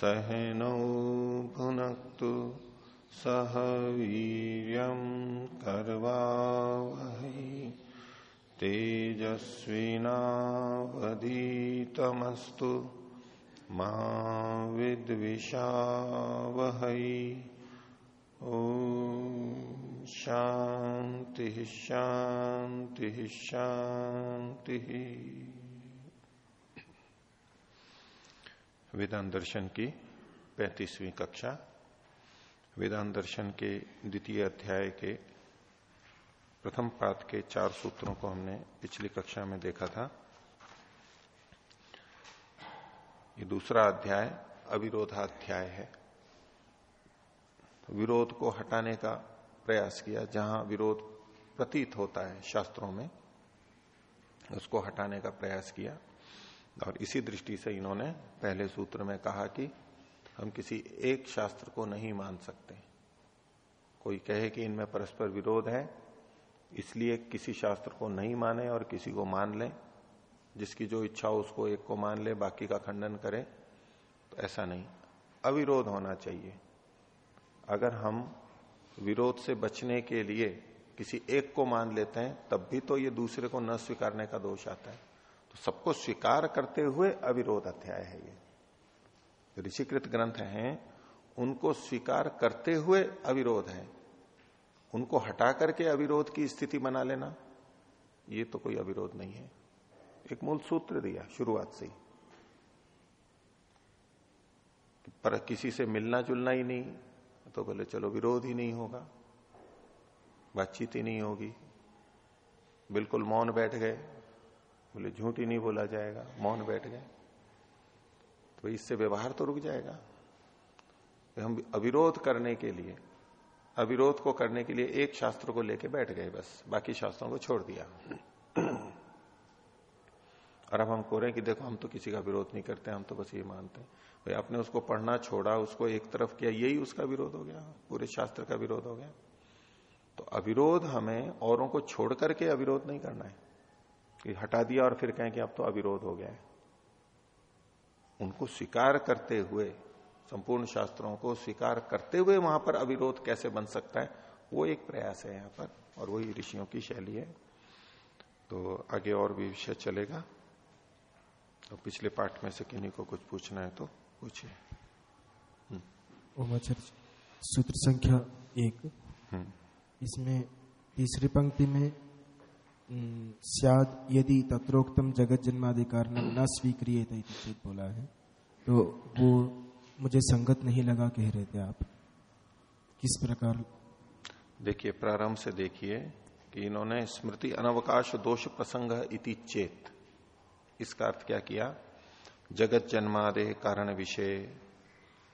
सहनौ भुनक्तु सह वीर्यं कर्वावहै। तेजस्विनावधीतमस्तु मा विद्विषावहै। ओ शांति शांति शांति वेदांत दर्शन की पैंतीसवीं कक्षा, वेदांत दर्शन के द्वितीय अध्याय के प्रथम पाद के चार सूत्रों को हमने पिछली कक्षा में देखा था। ये दूसरा अध्याय अविरोधाध्याय है। विरोध को हटाने का प्रयास किया, जहाँ विरोध प्रतीत होता है शास्त्रों में, उसको हटाने का प्रयास किया। और इसी दृष्टि से इन्होंने पहले सूत्र में कहा कि हम किसी एक शास्त्र को नहीं मान सकते। कोई कहे कि इनमें परस्पर विरोध है, इसलिए किसी शास्त्र को नहीं माने और किसी को मान लें। जिसकी जो इच्छा हो उसको एक को मान ले, बाकी का खंडन करे तो ऐसा नहीं। अविरोध होना चाहिए। अगर हम विरोध से बचने के लिए किसी एक को मान लेते हैं, तब भी तो ये दूसरे को न स्वीकारने का दोष आता है। सबको स्वीकार करते हुए अविरोध अध्याय है ये। ऋषिकृत ग्रंथ हैं, उनको स्वीकार करते हुए अविरोध है। उनको हटा करके अविरोध की स्थिति बना लेना, ये तो कोई अविरोध नहीं है। एक मूल सूत्र दिया शुरुआत से ही। पर किसी से मिलना जुलना ही नहीं तो बोले चलो विरोध ही नहीं होगा, बातचीत ही नहीं होगी। बिल्कुल मौन बैठ गए। बोले, झूठ ही नहीं बोला जाएगा, मौन बैठ गए। तो इससे व्यवहार तो रुक जाएगा। तो हम अविरोध करने के लिए, अविरोध को करने के लिए एक शास्त्र को लेके बैठ गए बस, बाकी शास्त्रों को छोड़ दिया। और अब हम को रहे हैं कि देखो, हम तो किसी का विरोध नहीं करते, हम तो बस ये मानते हैं। भाई, आपने उसको पढ़ना छोड़ा, उसको एक तरफ़ किया, यही उसका विरोध हो गया, पूरे शास्त्र का विरोध हो गया। तो अविरोध हमें औरों को छोड़ करके अविरोध नहीं करना है। हटा दिया और फिर कहें कि अब तो अविरोध हो गया है। उनको स्वीकार करते हुए संपूर्ण शास्त्रों को स्वीकार करते हुए वहाँ पर अविरोध कैसे बन सकता है वो एक प्रयास है यहाँ पर और वही ऋषियों की शैली है। तो आगे और भी विषय चलेगा। तो पिछले पाठ में से किन्हीं को कुछ पूछना है तो पूछिए। सूत्र संख्या एक। इसमें तीसरी पंक्ति में सियाद यदि तत्रोक्तम जगत जन्मादि कारण न स्वीक्रिय बोला है। तो वो मुझे संगत नहीं लगा कह रहे थे आप। किस प्रकार? देखिए, प्रारंभ से देखिए कि इन्होंने स्मृति अनवकाश दोष प्रसंग इति चेत। इसका अर्थ क्या किया? जगत जन्मादे कारण विषय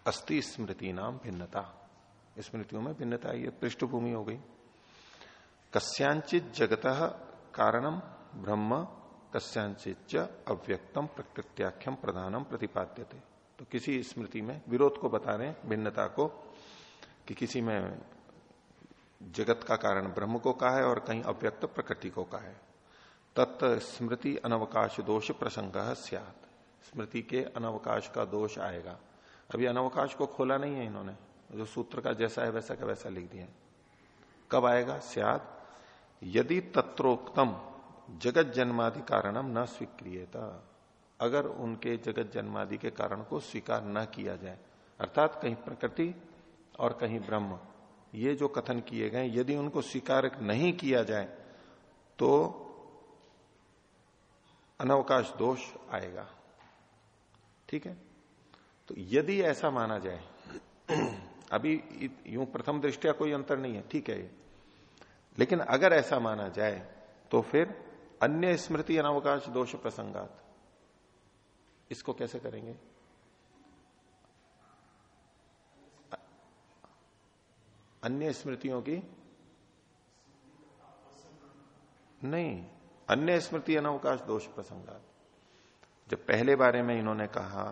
अस्थि स्मृति नाम भिन्नता। स्मृतियों में भिन्नता ये पृष्ठभूमि हो गई। कस्यांचित जगत कारणम ब्रह्म कस्यांचित अव्यक्तम प्रकृत्याख्यम प्रधानम प्रतिपाद्यते। तो किसी स्मृति में विरोध को बता रहे भिन्नता को, कि किसी में जगत का कारण ब्रह्म को कहा है और कहीं अव्यक्त प्रकृति को कहा है। तत् स्मृति अनवकाश दोष प्रसंग सियात। स्मृति के अनवकाश का दोष आएगा। अभी अनवकाश को खोला नहीं है इन्होंने। जो सूत्र का जैसा है वैसा का वैसा लिख दिया कब आएगा? सियाद यदि तत्रोक्तम जगत जन्मादि कारणम न स्वीक्रियता, अगर उनके जगत जन्मादि के कारण को स्वीकार न किया जाए, अर्थात कहीं प्रकृति और कहीं ब्रह्म, ये जो कथन किए गए, यदि उनको स्वीकार नहीं किया जाए तो अनवकाश दोष आएगा। ठीक है? तो यदि ऐसा माना जाए, अभी यूँ प्रथम दृष्टिया कोई अंतर नहीं है, ठीक है ये। लेकिन अगर ऐसा माना जाए तो फिर अन्य स्मृति अनावकाश दोष प्रसंगात। इसको कैसे करेंगे? अन्य स्मृतियों की? नहीं, अन्य स्मृति अनावकाश दोष प्रसंगात। जब पहले बारे में इन्होंने कहा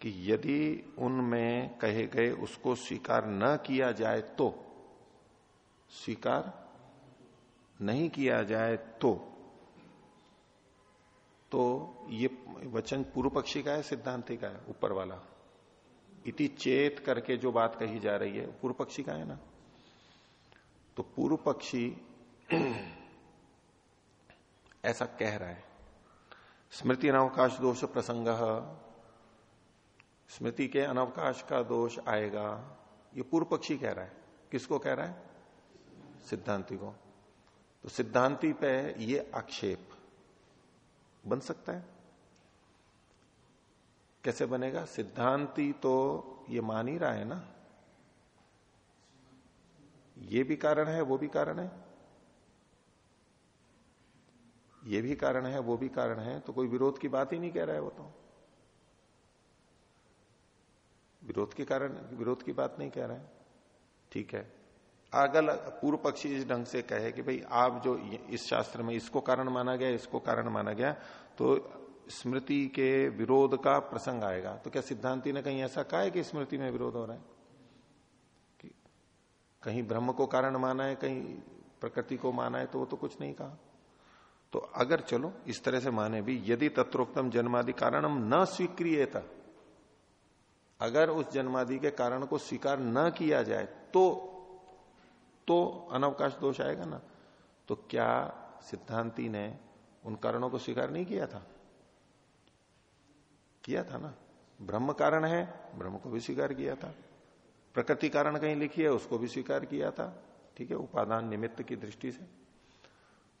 कि यदि उनमें कहे गए उसको स्वीकार न किया जाए तो स्वीकार नहीं किया जाए तो तो ये वचन पूर्व पक्षी का है, सिद्धांति का है, ऊपर वाला? इति चेत करके जो बात कही जा रही है पूर्व पक्षी का है ना? तो पूर्व पक्षी ऐसा कह रहा है, स्मृति अनावकाश दोष प्रसंग, स्मृति के अनावकाश का दोष आएगा, ये पूर्व पक्षी कह रहा है। किसको कह रहा है? सिद्धांति को। तो सिद्धांति पे ये आक्षेप बन सकता है। कैसे बनेगा? सिद्धांति तो ये मान ही रहा है ना। ये भी कारण है, वो भी कारण है। ये भी कारण है, वो भी कारण है तो कोई विरोध की बात ही नहीं कह रहा है वो तो। विरोध के कारण, विरोध की बात नहीं कह रहा है। ठीक है। अगल पूर्व पक्षी इस ढंग से कहे कि भाई, आप जो इस शास्त्र में इसको कारण माना गया, इसको कारण माना गया तो स्मृति के विरोध का प्रसंग आएगा। तो क्या सिद्धांति ने कहीं ऐसा कहा है कि स्मृति में विरोध हो रहा है? कहीं ब्रह्म को कारण माना है, कहीं प्रकृति को माना है तो वो तो कुछ नहीं कहा। तो अगर चलो, इस तरह से माने भी, यदि तत्रोक्तम जन्मादि कारणम न स्वीक्रिय अगर उस जन्मादि के कारण को स्वीकार न किया जाए तो तो अनवकाश दोष आएगा ना। तो क्या सिद्धांति ने उन कारणों को स्वीकार नहीं किया था? किया था ना। ब्रह्म कारण है, ब्रह्म को भी स्वीकार किया था। प्रकृति कारण कहीं लिखी है, उसको भी स्वीकार किया था। ठीक है, उपादान निमित्त की दृष्टि से।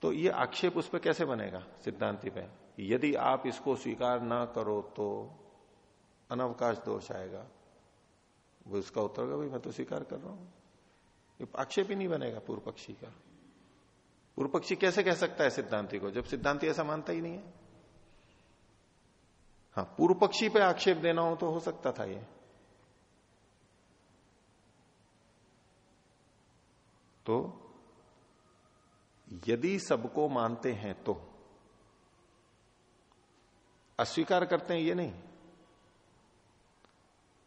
तो ये आक्षेप उस पर कैसे बनेगा सिद्धांति पे? यदि आप इसको स्वीकार ना करो तो अनवकाश दोष आएगा। वो इसका उत्तर होगा, भाई, मैं तो स्वीकार कर रहा हूँ। आक्षेप ही नहीं बनेगा पूर्व पक्षी का। पूर्व पक्षी कैसे कह सकता है सिद्धांति को, जब सिद्धांति ऐसा मानता ही नहीं है? हाँ पूर्व पक्षी पे आक्षेप देना हो तो हो सकता था ये। तो यदि सबको मानते हैं तो अस्वीकार करते हैं ये नहीं।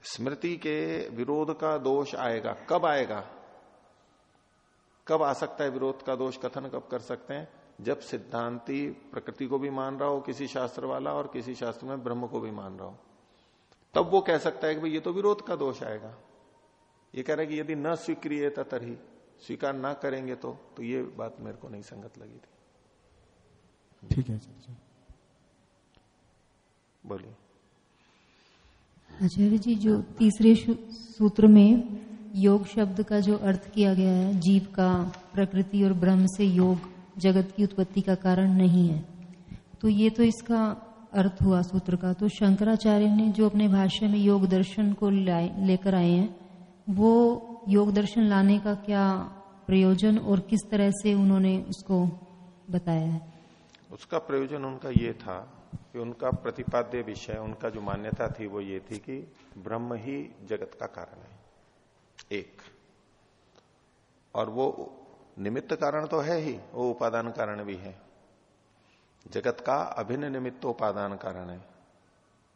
स्मृति के विरोध का दोष आएगा, कब आएगा? कब आ सकता है विरोध का दोष कथन कब कर सकते हैं? जब सिद्धांति प्रकृति को भी मान रहा हो किसी शास्त्र वाला और किसी शास्त्र में ब्रह्म को भी मान रहा हो तब वो कह सकता है कि भाई ये तो विरोध का दोष आएगा। ये कह रहा है कि यदि न स्वीक्रिय तरही स्वीकार ना करेंगे तो तो ये बात मेरे को नहीं संगत लगी थी। ठीक है बोलिए। आचार्य जी जो तीसरे सूत्र में योग शब्द का जो अर्थ किया गया है, जीव का, प्रकृति और ब्रह्म से योग जगत की उत्पत्ति का कारण नहीं है। तो ये तो इसका अर्थ हुआ सूत्र का। तो शंकराचार्य ने जो अपने भाष्य में योग दर्शन को लेकर आए हैं, वो योग दर्शन लाने का क्या प्रयोजन और किस तरह से उन्होंने उसको बताया है? उसका प्रयोजन उनका ये था कि उनका प्रतिपाद्य विषय, उनका जो मान्यता थी वो ये थी कि ब्रह्म ही जगत का कारण है। एक। और वो निमित्त कारण तो है ही, वो उपादान कारण भी है। जगत का अभिन्न निमित्त उपादान कारण है।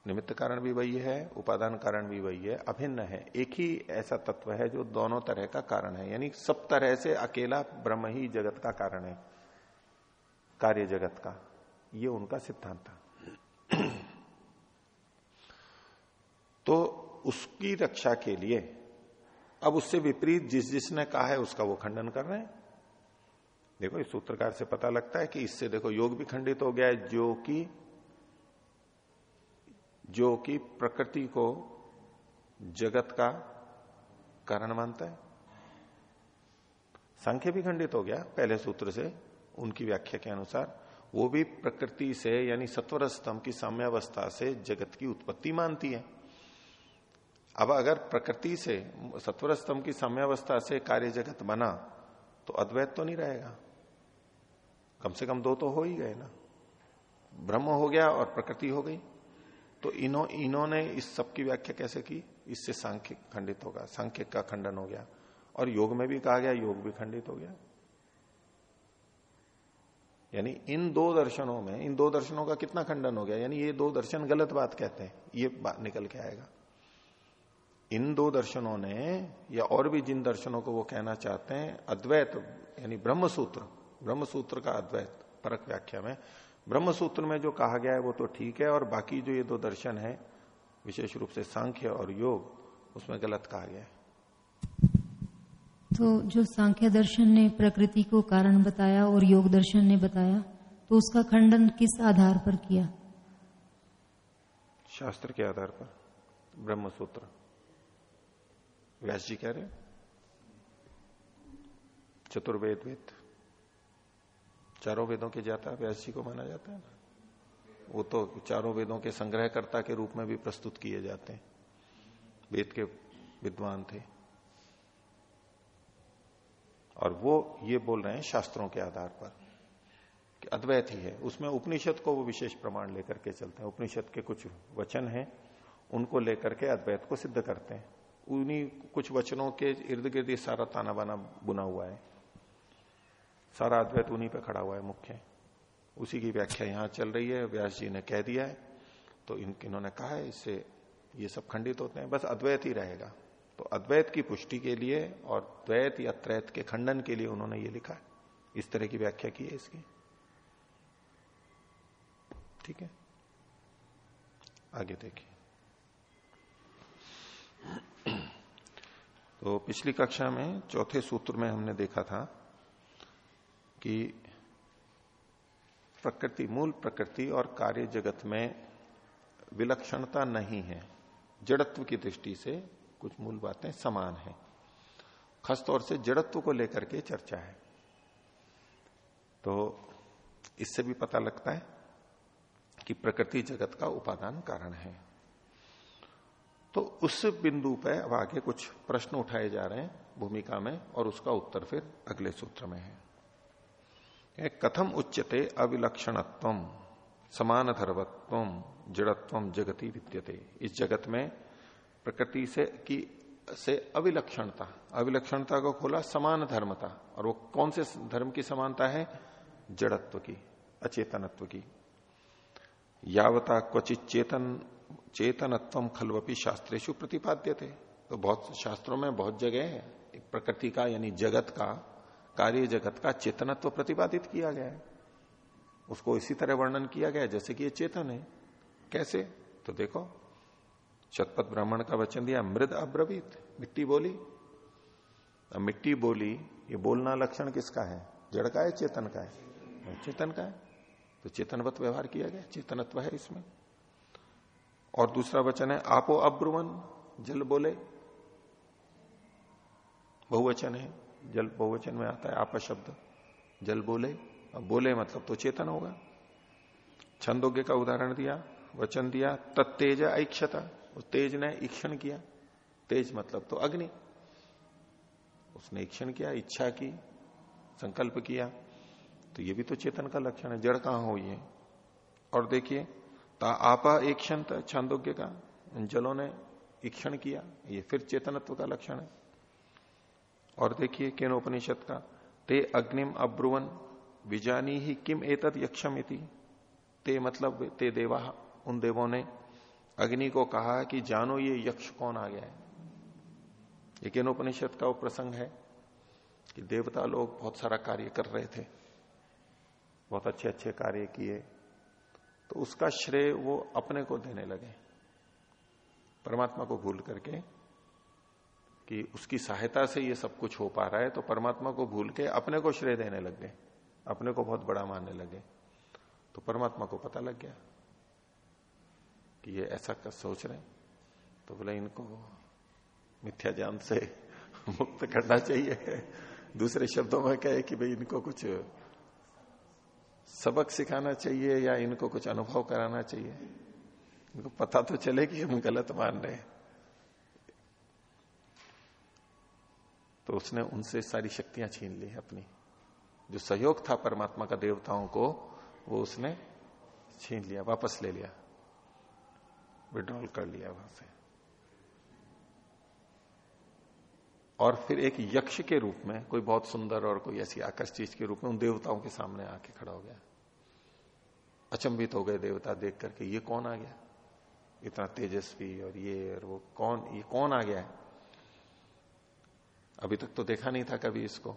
निमित्त कारण भी वही है, उपादान कारण भी वही है, अभिन्न है। एक ही ऐसा तत्व है जो दोनों तरह का कारण है। यानी सब तरह से अकेला ब्रह्म ही जगत का कारण है। कार्य जगत का। ये उनका सिद्धांत था। तो उसकी रक्षा के लिए अब उससे विपरीत जिस जिसने कहा है उसका वो खंडन कर रहे हैं। देखो, इस सूत्रकार से पता लगता है कि इससे देखो, योग भी खंडित हो गया है, जो कि जो कि प्रकृति को जगत का कारण मानता है। संख्य भी खंडित हो गया पहले सूत्र से, उनकी व्याख्या के अनुसार। वो भी प्रकृति से, यानी सत्वर स्तंभ की साम्यावस्था से जगत की उत्पत्ति मानती है। अब अगर प्रकृति से सत्वर स्तंभ की साम्यावस्था से कार्य जगत बना तो अद्वैत तो नहीं रहेगा। कम से कम दो तो हो ही गए ना। ब्रह्म हो गया और प्रकृति हो गई। तो इन्हों इन्होंने इस सब की व्याख्या कैसे की? इससे सांख्य खंडित होगा। सांख्य का खंडन हो गया। और योग में भी कहा गया, योग भी खंडित हो गया। यानी इन दो दर्शनों में, इन दो दर्शनों का कितना खंडन हो गया? यानी ये दो दर्शन गलत बात कहते हैं। ये बात निकल के आएगा। इन दो दर्शनों ने या और भी जिन दर्शनों को वो कहना चाहते हैं अद्वैत यानी ब्रह्म सूत्र ब्रह्म सूत्र का अद्वैत परक व्याख्या में ब्रह्म सूत्र में जो कहा गया है वो तो ठीक है और बाकी जो ये दो दर्शन है विशेष रूप से सांख्य और योग उसमें गलत कहा गया है। तो जो सांख्य दर्शन ने प्रकृति को कारण बताया और योग दर्शन ने बताया तो उसका खंडन किस आधार पर किया? शास्त्र के आधार पर ब्रह्म सूत्र व्यास जी कह रहे चतुर्वेद वेद, चारों वेदों के जाता व्यास जी को माना जाता है ना? वो तो चारों वेदों के संग्रहकर्ता के रूप में भी प्रस्तुत किए जाते हैं। वेद के विद्वान थे। और वो ये बोल रहे हैं शास्त्रों के आधार पर कि अद्वैत ही है। उसमें उपनिषद को वो विशेष प्रमाण लेकर के चलते हैं। उपनिषद के कुछ वचन हैं, उनको लेकर के अद्वैत को सिद्ध करते हैं। उन्हीं कुछ वचनों के इर्द गिर्द सारा ताना बाना बुना हुआ है। सारा अद्वैत उन्हीं पे खड़ा हुआ है मुख्य। उसी की व्याख्या यहाँ चल रही है, व्यास जी ने कह दिया है। तो इन, इन्होंने कहा है, इससे ये सब खंडित होते हैं। बस अद्वैत ही रहेगा। तो अद्वैत की पुष्टि के लिए और द्वैत या त्रैत के खंडन के लिए उन्होंने ये लिखा है। इस तरह की व्याख्या की है इसकी। ठीक है? आगे देखिए। तो पिछली कक्षा में चौथे सूत्र में हमने देखा था कि प्रकृति, मूल प्रकृति और कार्य जगत में विलक्षणता नहीं है। जड़त्व की दृष्टि से कुछ मूल बातें समान है। खासतौर से जड़त्व को लेकर के चर्चा है। तो इससे भी पता लगता है कि प्रकृति जगत का उपादान कारण है। तो उस बिंदु पर अब आगे कुछ प्रश्न उठाए जा रहे हैं भूमिका में, और उसका उत्तर फिर अगले सूत्र में है। कथम उच्चते अविलक्षणत्व समान धर्वत्व जड़त्व जगति विद्यते। इस जगत में प्रकृति से की, से अविलक्षणता अविलक्षणता को खोला समान धर्मता और वो कौन से धर्म की समानता है? जड़त्व की, अचेतनत्व की। यावता क्वचित चेतन चेतनत्व खलवपी शास्त्रेशु प्रतिपाद्य थे तो बहुत शास्त्रों में बहुत जगह है। प्रकृति का, यानी जगत का, कार्य जगत का चेतनत्व प्रतिपादित किया गया है। उसको इसी तरह वर्णन किया गया जैसे कि ये चेतन है। कैसे? तो देखो, शतपथ ब्राह्मण का वचन दिया, मृद अब्रवीत, मिट्टी बोली। अब मिट्टी बोली, ये बोलना लक्षण किसका है? जड़ का है, चेतन का है? चेतन का है। तो चेतनवत व्यवहार किया गया, चेतनत्व है इसमें। और दूसरा वचन है, आपो अब्रुवन, जल बोले। बहुवचन है, जल बहुवचन में आता है, आप शब्द। जल बोले, अब बोले मतलब तो चेतन होगा। छंदोग्य का उदाहरण दिया, वचन दिया, तत्तेज ऐक्षता उस तेज ने ईक्षण किया। तेज मतलब तो अग्नि। उसने ईक्षण किया, इच्छा की, संकल्प किया। तो ये भी तो चेतन का लक्षण है, जड़ कहाँ हो है? और देखिए ता आपा ईक्षण छांदोग्य का जलों ने ईक्षण किया, ये फिर चेतनत्व का लक्षण है। और देखिए केनोपनिषद का, ते अग्निम अब्रुवन, विजानी ही किम एतद यक्षम इति। ते मतलब ते देवा, उन देवों ने अग्नि को कहा कि जानो ये यक्ष कौन आ गया है। लेकिन उपनिषद का वो प्रसंग है कि देवता लोग बहुत सारा कार्य कर रहे थे, बहुत अच्छे अच्छे कार्य किए तो उसका श्रेय वो अपने को देने लगे। परमात्मा को भूल करके कि उसकी सहायता से ये सब कुछ हो पा रहा है तो परमात्मा को भूल के अपने को श्रेय देने लग गए, अपने को बहुत बड़ा मानने लगे। तो परमात्मा को पता लग गया कि ये ऐसा कर सोच रहे तो बोले इनको मिथ्या ज्ञान से मुक्त करना चाहिए। दूसरे शब्दों में कहे कि भाई इनको कुछ सबक सिखाना चाहिए या इनको कुछ अनुभव कराना चाहिए? इनको पता तो चले कि हम गलत मान रहे हैं। तो उसने उनसे सारी शक्तियाँ छीन ली अपनी। जो सहयोग था परमात्मा का देवताओं को, वो उसने छीन लिया, वापस ले लिया। विड्रॉल कर लिया वहाँ से। और फिर एक यक्ष के रूप में, कोई बहुत सुंदर और कोई ऐसी आकर्ष चीज़ के रूप में उन देवताओं के सामने आके खड़ा हो गया। अचंभित हो गए देवता देख करके, ये कौन आ गया? इतना तेजस्वी और ये और वो कौन, ये कौन आ गया है? अभी तक तो देखा नहीं था कभी इसको।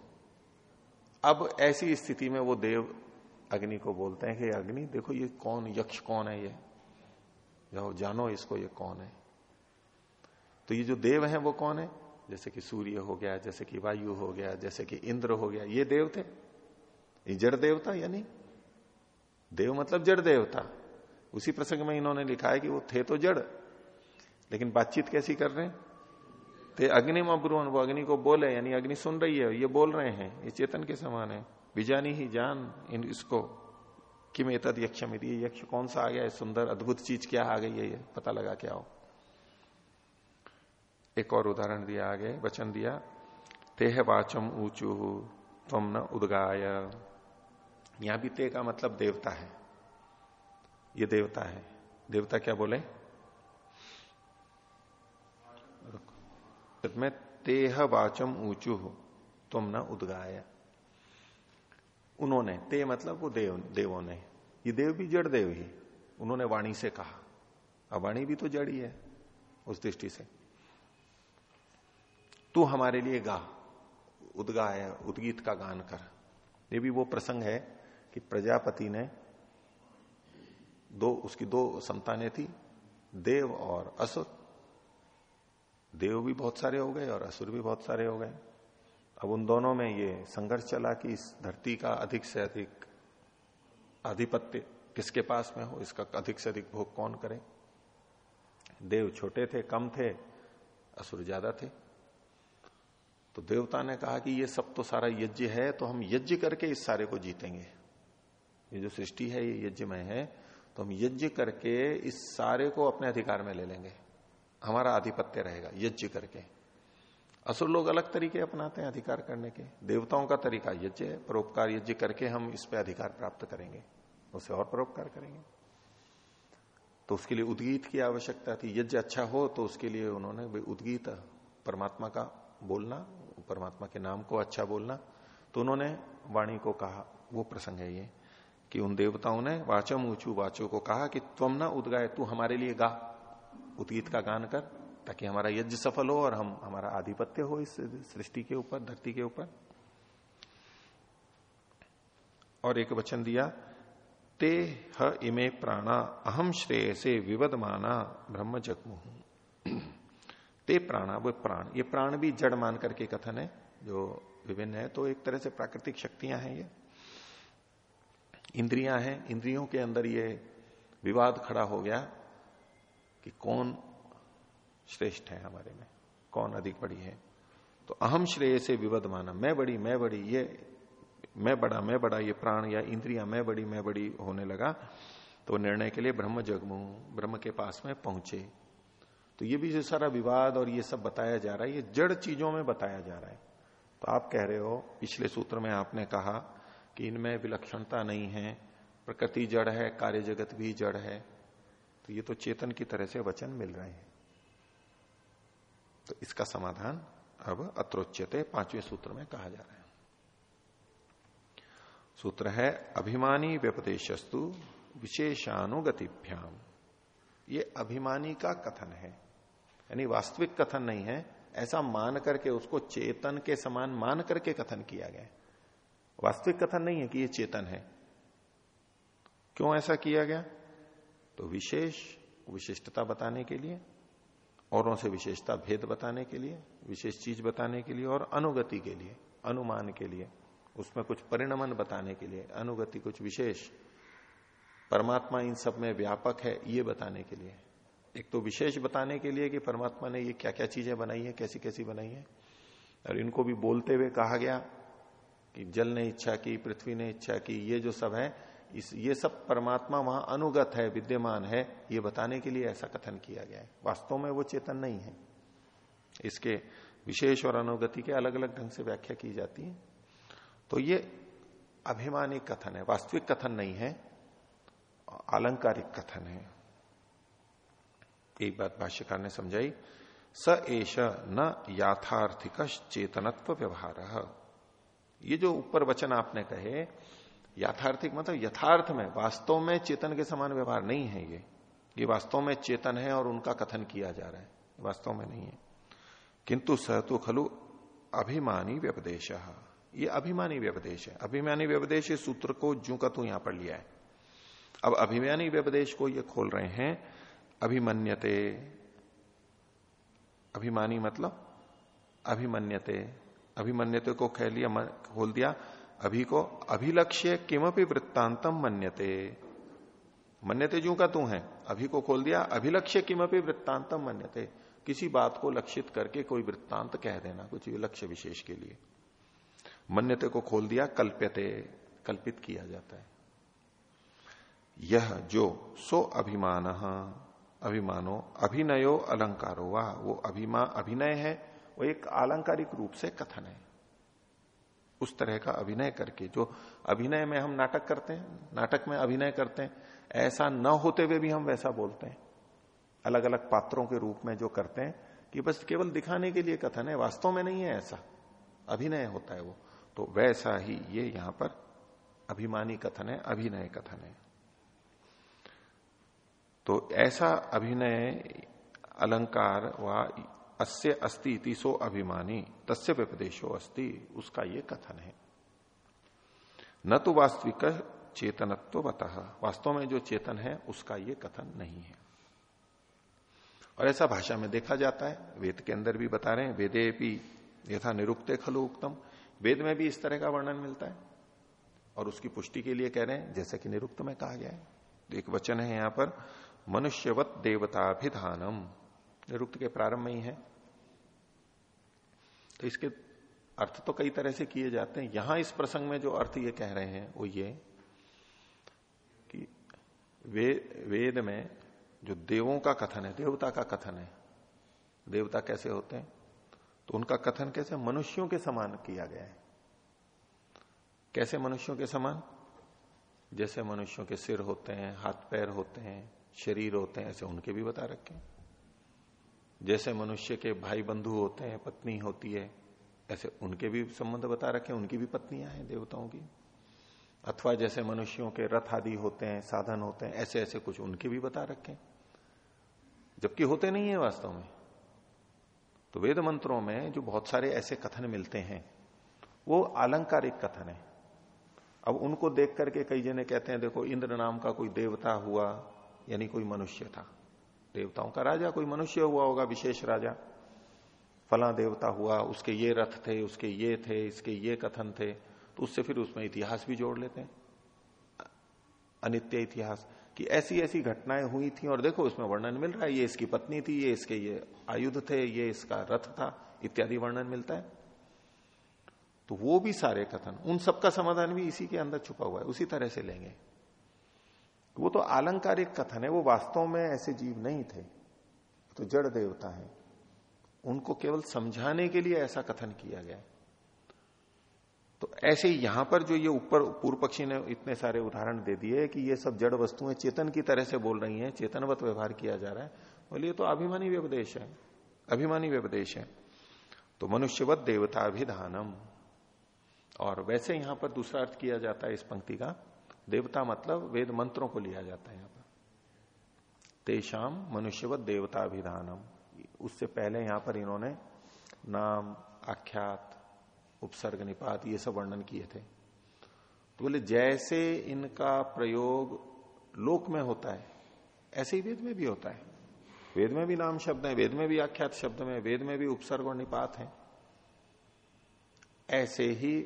अब ऐसी स्थिति में वो देव अग्नि को बोलते हैं कि अग्नि, देखो ये कौन, यक्ष कौन है ये? जाओ, जानो इसको ये कौन है? तो ये जो देव हैं वो कौन है? जैसे कि सूर्य हो गया, जैसे कि वायु हो गया, जैसे कि इंद्र हो गया, ये देव थे ये जड़ देवता यानी? देव मतलब जड़ देवता। उसी प्रसंग में इन्होंने लिखा है कि वो थे तो जड़, लेकिन बातचीत कैसी कर रहे हैं? ते अग्नि ब्रुवन वो अग्नि को बोले, यानी अग्नि सुन रही है, ये बोल रहे हैं, ये चेतन के समान है। बिजानी ही जान इन इसको किम एतद यक्षम यक्ष कौन सा आ गया है? सुंदर, अद्भुत चीज़ क्या आ गई है, ये पता लगा क्या हो एक और उदाहरण दिया आगे, वचन दिया, तेह वाचम ऊंचू तम न उदगाय। यहाँ भी ते का मतलब देवता है। ये देवता है। देवता क्या बोले? में तेह वाचम ऊंचू तुम न उदगाय। उन्होंने, ते मतलब वो देव, देवों ने। ये देव भी जड़ देव ही। उन्होंने वाणी से कहा। अब वाणी भी तो जड़ ही है, उस दृष्टि से। तू हमारे लिए गा, उदगाय, उदगीत का गान कर। ये भी वो प्रसंग है कि प्रजापति ने दो, उसकी दो संतानें थी, देव और असुर। देव भी बहुत सारे हो गए और असुर भी बहुत सारे हो गए। अब उन दोनों में ये संघर्ष चला कि इस धरती का अधिक से अधिक आधिपत्य किसके पास में हो, इसका अधिक से अधिक भोग कौन करे? देव छोटे थे, कम थे, असुर ज़्यादा थे। तो देवता ने कहा कि ये सब तो सारा यज्ञ है तो हम यज्ञ करके इस सारे को जीतेंगे। ये जो सृष्टि है, ये यज्ञ में है तो हम यज्ञ करके इस सारे को अपने अधिकार में ले लेंगे। हमारा आधिपत्य रहेगा, यज्ञ करके। असुर लोग अलग तरीके अपनाते हैं अधिकार करने के। देवताओं का तरीका यज्ञ है, परोपकार यज्ञ करके हम इस पर अधिकार प्राप्त करेंगे, उसे और परोपकार करेंगे। तो उसके लिए उद्गीत की आवश्यकता थी, यज्ञ अच्छा हो तो उसके लिए उन्होंने उद्गीत, परमात्मा का बोलना परमात्मा के नाम को अच्छा बोलना तो उन्होंने वाणी को कहा। वो प्रसंग है ये, कि उन देवताओं ने वाचम ऊंचू वाचो को कहा कि तुम ना उदगाए तू हमारे लिए गा। उदगीत का गान कर, ताकि हमारा यज्ञ सफल हो और हम, हमारा आधिपत्य हो इस सृष्टि के ऊपर, धरती के ऊपर। और एक वचन दिया, ते ह इमे प्राणा अहम श्रेय से विवद माना ब्रह्म जगमुह। ते प्राणा, वो प्राण। ये प्राण भी जड़ मान करके कथन है, जो विभिन्न है तो एक तरह से प्राकृतिक शक्तियाँ हैं ये। इंद्रियाँ हैं, इंद्रियों के अंदर ये विवाद खड़ा हो गया कि कौन श्रेष्ठ है हमारे में, कौन अधिक बड़ी है। तो अहम श्रेय से विवद माना, मैं बड़ी मैं बड़ी, ये मैं बड़ा मैं बड़ा, ये प्राण या इंद्रिया, मैं बड़ी मैं बड़ी होने लगा तो निर्णय के लिए ब्रह्म जगमु, ब्रह्म के पास में पहुँचे। तो ये भी जो सारा विवाद और ये सब बताया जा रहा है, ये जड़ चीज़ों में बताया जा रहा है। तो आप कह रहे हो, पिछले सूत्र में आपने कहा कि इनमें विलक्षणता नहीं है, प्रकृति जड़ है, कार्य जगत भी जड़ है तो ये तो चेतन की तरह से वचन मिल रहे हैं। तो इसका समाधान अब अत्रोच्यते पाँचवें सूत्र में कहा जा रहा है। सूत्र है, अभिमानी व्यपदेशस्तु विशेषानुगतिभ्याम। ये अभिमानी का कथन है। यानी वास्तविक कथन नहीं है, ऐसा मान करके उसको चेतन के समान मान करके कथन किया गया वास्तविक कथन नहीं है कि ये चेतन है। क्यों ऐसा किया गया? तो विशेष विशिष्टता बताने के लिए, औरों से विशेषता भेद बताने के लिए, विशेष चीज़ बताने के लिए और अनुगति के लिए, अनुमान के लिए, उसमें कुछ परिणमन बताने के लिए, अनुगति कुछ विशेष, परमात्मा इन सब में व्यापक है, ये बताने के लिए। एक तो विशेष बताने के लिए कि परमात्मा ने ये क्या क्या चीज़ें बनाई है कैसी कैसी बनाई है। और इनको भी बोलते हुए कहा गया कि जल ने इच्छा की, पृथ्वी ने इच्छा की, ये जो सब है, इस, ये सब परमात्मा वहाँ अनुगत है, विद्यमान है, ये बताने के लिए ऐसा कथन किया गया है। वास्तव में वो चेतन नहीं है। इसके विशेष और अनुगति के अलग अलग ढंग से व्याख्या की जाती है। तो ये अभिमानिक कथन है, वास्तविक कथन नहीं है आलंकारिक कथन है। एक बात भाष्यकार ने समझाई, स एश न याथार्थिक चेतनत्व व्यवहार। ये जो ऊपर वचन आपने कहे, याथार्थिक मतलब यथार्थ में, वास्तव में चेतन के समान व्यवहार नहीं है ये। ये वास्तव में चेतन है और उनका कथन किया जा रहा है, वास्तव में नहीं है। किंतु स तो खलु अभिमानी व्यपदेश। ये अभिमानी व्यपदेश है। अभिमानी व्यपदेश सूत्र को जू का तू यहाँ पर लिया है। अब अभिमानी व्यपदेश को ये खोल रहे हैं अभिमन्यते। अभिमानी मतलब अभिमन्यते। अभिमन्यते को कह लिया खोल दिया। अभी को अभिलक्ष्य किमपि वृत्तांतम मन्यते। मन्यते जू का तू है, अभी को खोल दिया। अभिलक्ष्य किमपि वृत्तांतम मन्यते। किसी बात को लक्षित करके कोई वृत्तांत कह देना, कुछ लक्ष्य विशेष के लिए। मन्यते को खोल दिया, कल्प्यते, कल्पित किया जाता है। यह जो सो अभिमान। अभिमानो, अभिनयो अलंकारो वाह वो अभिमा, अभिनय है, वो एक आलंकारिक रूप से कथन है। उस तरह का अभिनय करके, जो अभिनय में हम नाटक करते हैं, नाटक में अभिनय करते हैं, ऐसा न होते हुए भी हम वैसा बोलते हैं। अलग अलग पात्रों के रूप में जो करते हैं, कि बस केवल दिखाने के लिए कथन है, वास्तव में नहीं है ऐसा। अभिनय होता है वो। तो वैसा ही ये यहाँ पर अभिमानी कथन है, अभिनय कथन है। तो ऐसा अभिनय, अलंकार व अस्य अस्ति सो अभिमानी, तस्य व्यपदेशो अस्ति, उसका ये कथन है। न तो वास्तविक चेतनत्व बता वास्तव में जो चेतन है, उसका ये कथन नहीं है। और ऐसा भाषा में देखा जाता है, वेद के अंदर भी बता रहे हैं वेदे भी यथा निरुक्ते खलु उत्तम वेद में भी इस तरह का वर्णन मिलता है। और उसकी पुष्टि के लिए कह रहे हैं, जैसे कि निरुक्त में कहा गया है। एक वचन है यहाँ पर मनुष्यवत देवताभिधानम। निरुक्त के प्रारंभ में ही है। तो इसके अर्थ तो कई तरह से किए जाते हैं। यहाँ इस प्रसंग में जो अर्थ ये कह रहे हैं वो ये कि वे, वेद में जो देवों का कथन है देवता का कथन है देवता कैसे होते हैं? तो उनका कथन कैसे? मनुष्यों के समान किया गया है। कैसे मनुष्यों के समान? जैसे मनुष्यों के सिर होते हैं हाथ पैर होते हैं शरीर होते हैं, ऐसे उनके भी बता रखे जैसे मनुष्य के भाई बंधु होते हैं, पत्नी होती है, ऐसे उनके भी संबंध बता रखे उनकी भी पत्नियाँ हैं, देवताओं की। अथवा जैसे मनुष्यों के रथ आदि होते हैं, साधन होते हैं ऐसे ऐसे कुछ उनके भी बता रखे जबकि होते नहीं है वास्तव में। तो वेद मंत्रों में जो बहुत सारे ऐसे कथन मिलते हैं, वो आलंकारिक कथन है। अब उनको देख करके कई जने कहते हैं, देखो, इंद्र नाम का कोई देवता हुआ यानी कोई मनुष्य था। देवताओं का राजा, कोई मनुष्य हुआ होगा, विशेष राजा। फला देवता हुआ, उसके ये रथ थे, उसके ये थे, इसके ये कथन थे तो उससे फिर उसमें इतिहास भी जोड़ लेते हैं। अनित्य इतिहास, कि ऐसी ऐसी घटनाएँ हुई थी, और देखो उसमें वर्णन मिल रहा है, ये इसकी पत्नी थी, ये इसके ये आयुध थे, ये इसका रथ था, इत्यादि वर्णन मिलता है। तो वो भी सारे कथन, उन सबका समाधान भी इसी के अंदर छुपा हुआ है, उसी तरह से लेंगे। वो तो आलंकारिक कथन है, वो वास्तव में ऐसे जीव नहीं थे। तो जड़ देवता है। उनको केवल समझाने के लिए ऐसा कथन किया गया। तो ऐसे यहाँ पर जो ये ऊपर पूर्व पक्षी ने इतने सारे उदाहरण दे दिए कि ये सब जड़ वस्तुएँ चेतन की तरह से बोल रही हैं, चेतनवत व्यवहार किया जा रहा है। बोलिए तो अभिमानी व्यवदेश है, अभिमानी व्यवदेश है। तो मनुष्यवत देवताभिधानम। और वैसे यहाँ पर दूसरा अर्थ किया जाता है इस पंक्ति का। देवता मतलब वेद मंत्रों को लिया जाता है यहाँ पर। तेषाम मनुष्यवत देवताभिधानम। उससे पहले यहाँ पर इन्होंने नाम, आख्यात, उपसर्ग, निपात, ये सब वर्णन किए थे। तो बोले, जैसे इनका प्रयोग लोक में होता है, ऐसे ही वेद में भी होता है। वेद में भी नाम शब्द है, वेद में भी आख्यात शब्द में, वेद में भी उपसर्ग और निपात है। ऐसे ही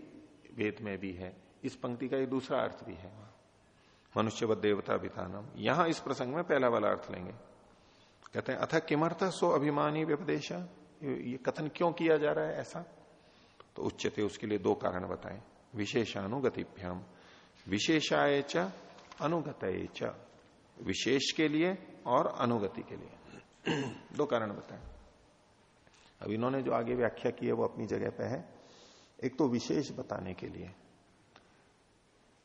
वेद में भी है। इस पंक्ति का ये दूसरा अर्थ भी है। मनुष्य व देवता विधानम यहाँ इस प्रसंग में पहला वाला अर्थ लेंगे। कहते हैं, अथ किमर्थ सो अभिमानी व्यपदेश? ये कथन क्यों किया जा रहा है ऐसा? तो उच्चते उसके लिए दो कारण बताएँ। विशेषानुगतिभ्याम। विशेषाय च अनुगत च। विशेष के लिए और अनुगति के लिए। दो कारण बताएँ। अब इन्होंने जो आगे व्याख्या की है, वो अपनी जगह पे है। एक तो विशेष बताने के लिए।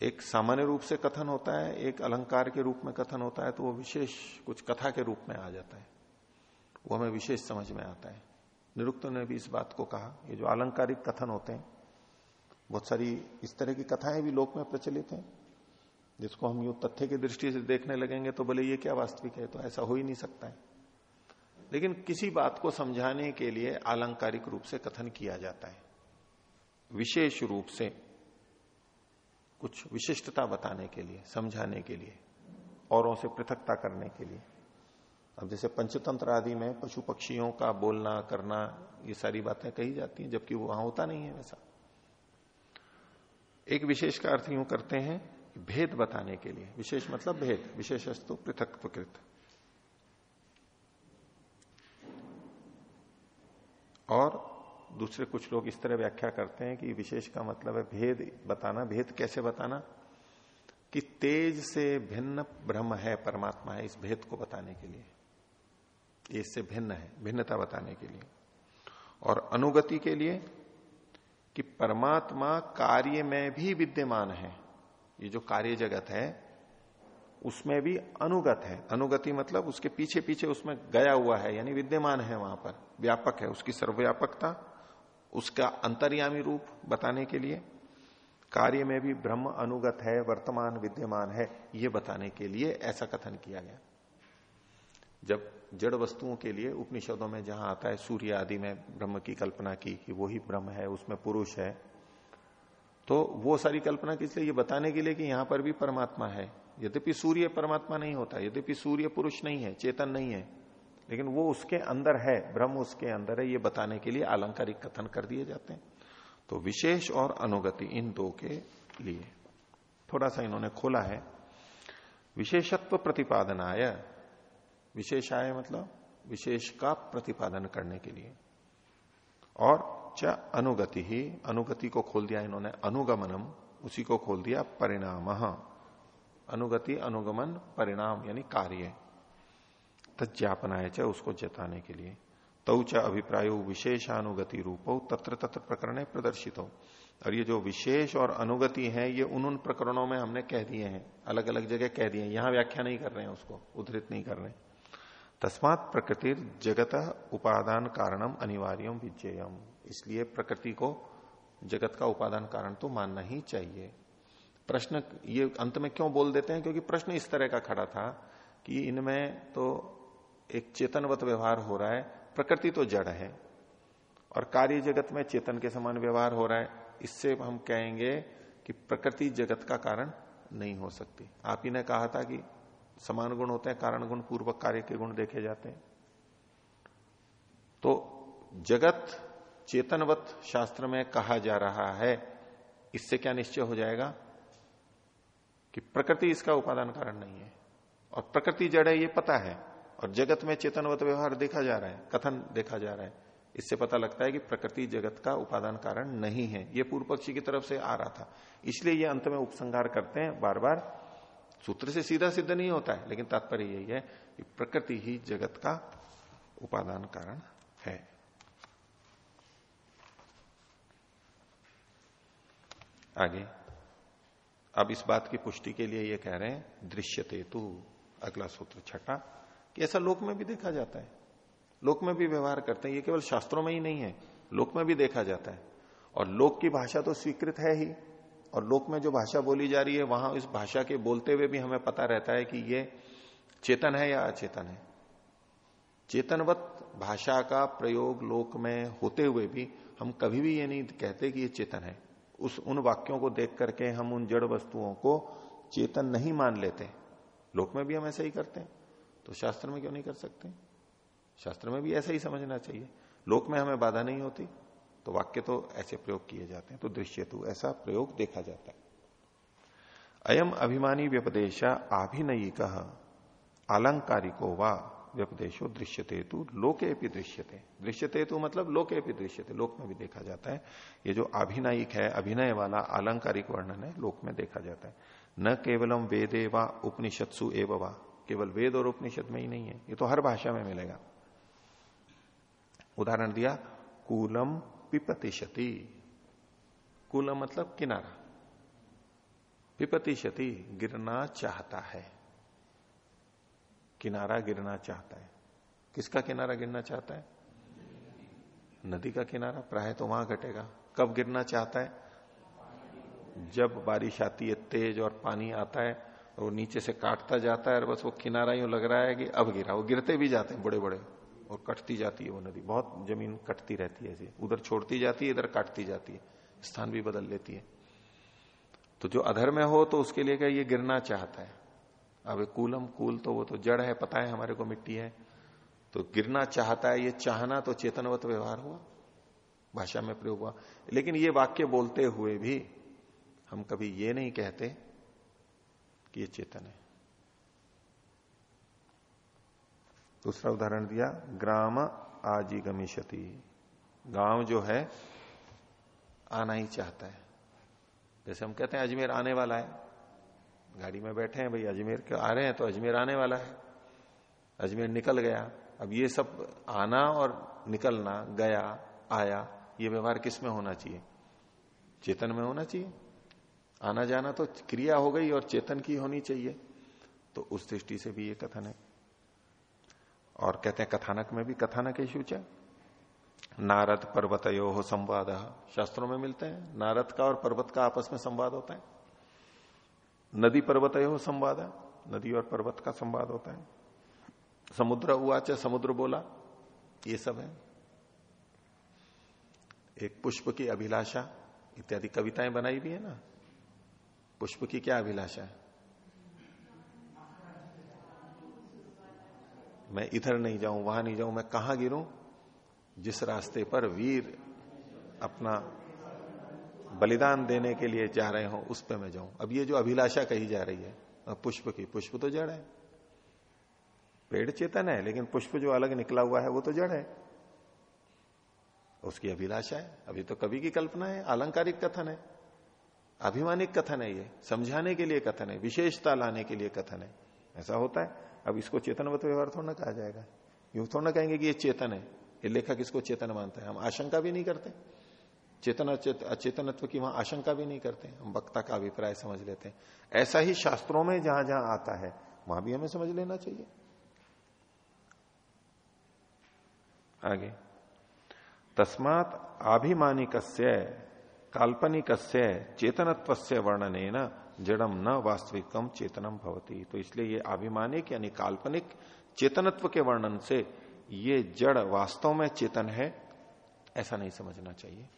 एक सामान्य रूप से कथन होता है, एक अलंकार के रूप में कथन होता है तो वो विशेष कुछ कथा के रूप में आ जाता है। वो हमें विशेष समझ में आता है। निरुक्त ने भी इस बात को कहा, ये जो अलंकारिक कथन होते हैं, बहुत सारी इस तरह की कथाएँ भी लोक में प्रचलित हैं, जिसको हम यू तथ्य की दृष्टि से देखने लगेंगे तो बोले ये क्या वास्तविक है तो ऐसा हो ही नहीं सकता है। लेकिन किसी बात को समझाने के लिए आलंकारिक रूप से कथन किया जाता है। विशेष रूप से कुछ विशिष्टता बताने के लिए, समझाने के लिए, औरों से पृथकता करने के लिए। अब जैसे पंचतंत्र आदि में पशु पक्षियों का बोलना, करना, ये सारी बातें कही जाती हैं, जबकि वो वहाँ होता नहीं है वैसा। एक विशेष का अर्थ यूँ करते हैं भेद बताने के लिए। विशेष मतलब भेद, विशेषस्तु पृथकत्वकृत। और दूसरे कुछ लोग इस तरह व्याख्या करते हैं कि विशेष का मतलब है भेद बताना, भेद कैसे बताना? कि तेज से भिन्न ब्रह्म है, परमात्मा है इस भेद को बताने के लिए। तेज से भिन्न है, भिन्नता बताने के लिए। और अनुगति के लिए कि परमात्मा कार्य में भी विद्यमान है। ये जो कार्य जगत है, उसमें भी अनुगत है। अनुगति मतलब उसके पीछे पीछे उसमें गया हुआ है, यानी विद्यमान है वहाँ पर, व्यापक है, उसकी सर्वव्यापकता उसका अंतर्यामी रूप बताने के लिए। कार्य में भी ब्रह्म अनुगत है, वर्तमान विद्यमान है, ये बताने के लिए ऐसा कथन किया गया। जब जड़ वस्तुओं के लिए उपनिषदों में जहाँ आता है, सूर्य आदि में ब्रह्म की कल्पना की कि वही ब्रह्म है, उसमें पुरुष है तो वो सारी कल्पना किस लिए? ये बताने के लिए कि यहाँ पर भी परमात्मा है। यद्यपि सूर्य परमात्मा नहीं होता, यद्यपि सूर्य पुरुष नहीं है, चेतन नहीं है लेकिन वो उसके अंदर है, ब्रह्म उसके अंदर है, ये बताने के लिए आलंकारिक कथन कर दिए जाते हैं। तो विशेष और अनुगति इन दो के लिए। थोड़ा सा इन्होंने खोला है। विशेषत्व प्रतिपादनाय, विशेषाय मतलब विशेष का प्रतिपादन करने के लिए। और च अनुगति ही, अनुगति को खोल दिया इन्होंने, अनुगमनम, उसी को खोल दिया परिणाम। अनुगति, अनुगमन, परिणाम यानी कार्य। तज्ञापनाय च उसको जताने के लिए। तौ च अभिप्राय विशेषानुगति रूपो तत्र तत्र प्रकरण प्रदर्शित। हो और ये जो विशेष और अनुगति है, ये उन उन प्रकरणों में हमने कह दिए हैं। अलग अलग जगह कह दिए हैं। यहाँ व्याख्या नहीं कर रहे हैं उसको, उद्धृत नहीं कर रहे तस्मात प्रकृति जगत उपादान कारणम अनिवार्यम विजयम इसलिए प्रकृति को जगत का उपादान कारण तो मानना ही चाहिए। प्रश्न, ये अंत में क्यों बोल देते हैं? क्योंकि प्रश्न इस तरह का खड़ा था कि इनमें तो एक चेतनवत व्यवहार हो रहा है, प्रकृति तो जड़ है, और कार्य जगत में चेतन के समान व्यवहार हो रहा है, इससे हम कहेंगे कि प्रकृति जगत का कारण नहीं हो सकती। आप ही ने कहा था कि समान गुण होते हैं, कारण गुण पूर्वक कार्य के गुण देखे जाते हैं। तो जगत चेतनवत शास्त्र में कहा जा रहा है, इससे क्या निश्चय हो जाएगा कि प्रकृति इसका उपादान कारण नहीं है। और प्रकृति जड़ है, ये पता है। और जगत में चेतनवत व्यवहार देखा जा रहा है, कथन देखा जा रहा है। इससे पता लगता है कि प्रकृति जगत का उपादान कारण नहीं है। ये पूर्व पक्षी की तरफ़ से आ रहा था। इसलिए ये अंत में उपसंहार करते हैं बार बार सूत्र से सीधा सिद्ध नहीं होता है, लेकिन तात्पर्य यही है कि प्रकृति ही जगत का उपादान कारण है। आगे। अब इस बात की पुष्टि के लिए ये कह रहे हैं दृश्यते तू अगला सूत्र छठा। कि ऐसा लोक में भी देखा जाता है। लोक में भी व्यवहार करते हैं। ये केवल शास्त्रों में ही नहीं है। लोक में भी देखा जाता है। और लोक की भाषा तो स्वीकृत है ही। और लोक में जो भाषा बोली जा रही है, वहाँ इस भाषा के बोलते हुए भी हमें पता रहता है कि ये चेतन है या अचेतन है। चेतनवत भाषा का प्रयोग लोक में होते हुए भी हम कभी भी ये नहीं कहते कि ये चेतन है। उस, उन वाक्यों को देख करके हम उन जड़ वस्तुओं को चेतन नहीं मान लेते। लोक में भी हम ऐसा ही करते हैं। तो शास्त्र में क्यों नहीं कर सकते? शास्त्र में भी ऐसा ही समझना चाहिए। लोक में हमें बाधा नहीं होती तो वाक्य तो ऐसे प्रयोग किए जाते हैं तो दृश्य तो ऐसा प्रयोग देखा जाता है। अयम अभिमानी व्यपदेशा आभिनयी कह आलंकारिको वा व्यपदेशो दृश्यते तु लोके भी दृश्यते। दृश्यते तु मतलब लोके भी दृश्यते, लोक में भी देखा जाता है। ये जो अभिनयिक है, अभिनय वाला आलंकारिक वर्णन है, लोक में देखा जाता है। न केवलम वेदे व उपनिषत्सु एव वा। केवल वेद और उपनिषद में ही नहीं है। ये तो हर भाषा में मिलेगा। उदाहरण दिया, कूलम पिपतिशति। कूलम मतलब किनारा। पिपतिशति, गिरना चाहता है। किनारा गिरना चाहता है। किसका किनारा गिरना चाहता है? नदी का किनारा। प्राय तो वहाँ घटेगा। कब गिरना चाहता है? जब बारिश आती है, तेज और पानी आता है। वो नीचे से काटता जाता है और बस वो किनारा यूँ लग रहा है कि अब गिरा। वो गिरते भी जाते हैं बड़े बड़े और कटती जाती है वो नदी। बहुत ज़मीन कटती रहती है ऐसी। उधर छोड़ती जाती है, इधर काटती जाती है। स्थान भी बदल लेती है। तो जो अधर में हो तो उसके लिए क्या ये गिरना चाहता है? अब कूलम, कूल तो वो तो जड़ है, पता है हमारे को मिट्टी है। तो गिरना चाहता है, ये चाहना तो चेतनवत व्यवहार हुआ। भाषा में प्रयोग हुआ। लेकिन ये वाक्य बोलते हुए भी हम कभी ये नहीं कहते कि ये चेतन है। दूसरा उदाहरण दिया, ग्राम आजी आजीगमिशति गाँव जो है, आना ही चाहता है। जैसे हम कहते हैं, अजमेर आने वाला है। गाड़ी में बैठे हैं, भाई, अजमेर के आ रहे हैं तो अजमेर आने वाला है। अजमेर निकल गया। अब ये सब आना और निकलना, गया, आया, ये व्यवहार किसमें होना चाहिए? चेतन में होना चाहिए। आना जाना तो क्रिया हो गई और चेतन की होनी चाहिए। तो उस दृष्टि से भी ये कथन है। और कहते हैं, कथानक में भी कथानक ही सूच है नारद पर्वत हो संवाद। शास्त्रों में मिलते हैं। नारद का और पर्वत का आपस में संवाद होता है। नदी पर्वत हो संवाद। नदी और पर्वत का संवाद होता है। समुद्र उच समुद्र बोला। ये सब है। एक पुष्प की अभिलाषा। इत्यादि कविताएँ बनाई भी है ना। पुष्प की क्या अभिलाषा है? मैं इधर नहीं जाऊँ, वहाँ नहीं जाऊँ, मैं कहाँ गिरूं? जिस रास्ते पर वीर अपना बलिदान देने के लिए जा रहे हो, उस पर मैं जाऊँ। अब ये जो अभिलाषा कही जा रही है पुष्प की, पुष्प तो जड़ है। पेड़ चेतन है, लेकिन पुष्प जो अलग निकला हुआ है, वो तो जड़ है। उसकी अभिलाषा है। अभी तो कवि की कल्पना है आलंकारिक कथन है। अभिमानिक कथन है ये, समझाने के लिए कथन है, विशेषता लाने के लिए कथन है। ऐसा होता है। अब इसको चेतनवत व्यवहार थोड़ा कहा जाएगा। यूँ थोड़ा कहेंगे कि ये चेतन है। ये लेखक इसको चेतन मानता है। हम आशंका भी नहीं करते। चेतन अचेतनत्व की वहाँ आशंका भी नहीं करते। हम वक्ता का अभिप्राय समझ लेते हैं। ऐसा ही शास्त्रों में जहाँ जहाँ आता है, वहाँ भी हमें समझ लेना चाहिए। आगे। तस्मात आभिमानिक काल्पनिक चेतनत्व से वर्णन न जड़म न वास्तविकम चेतनम भवती। तो इसलिए ये अभिमानिक यानी काल्पनिक चेतनत्व के वर्णन से ये जड़ वास्तव में चेतन है, ऐसा नहीं समझना चाहिए।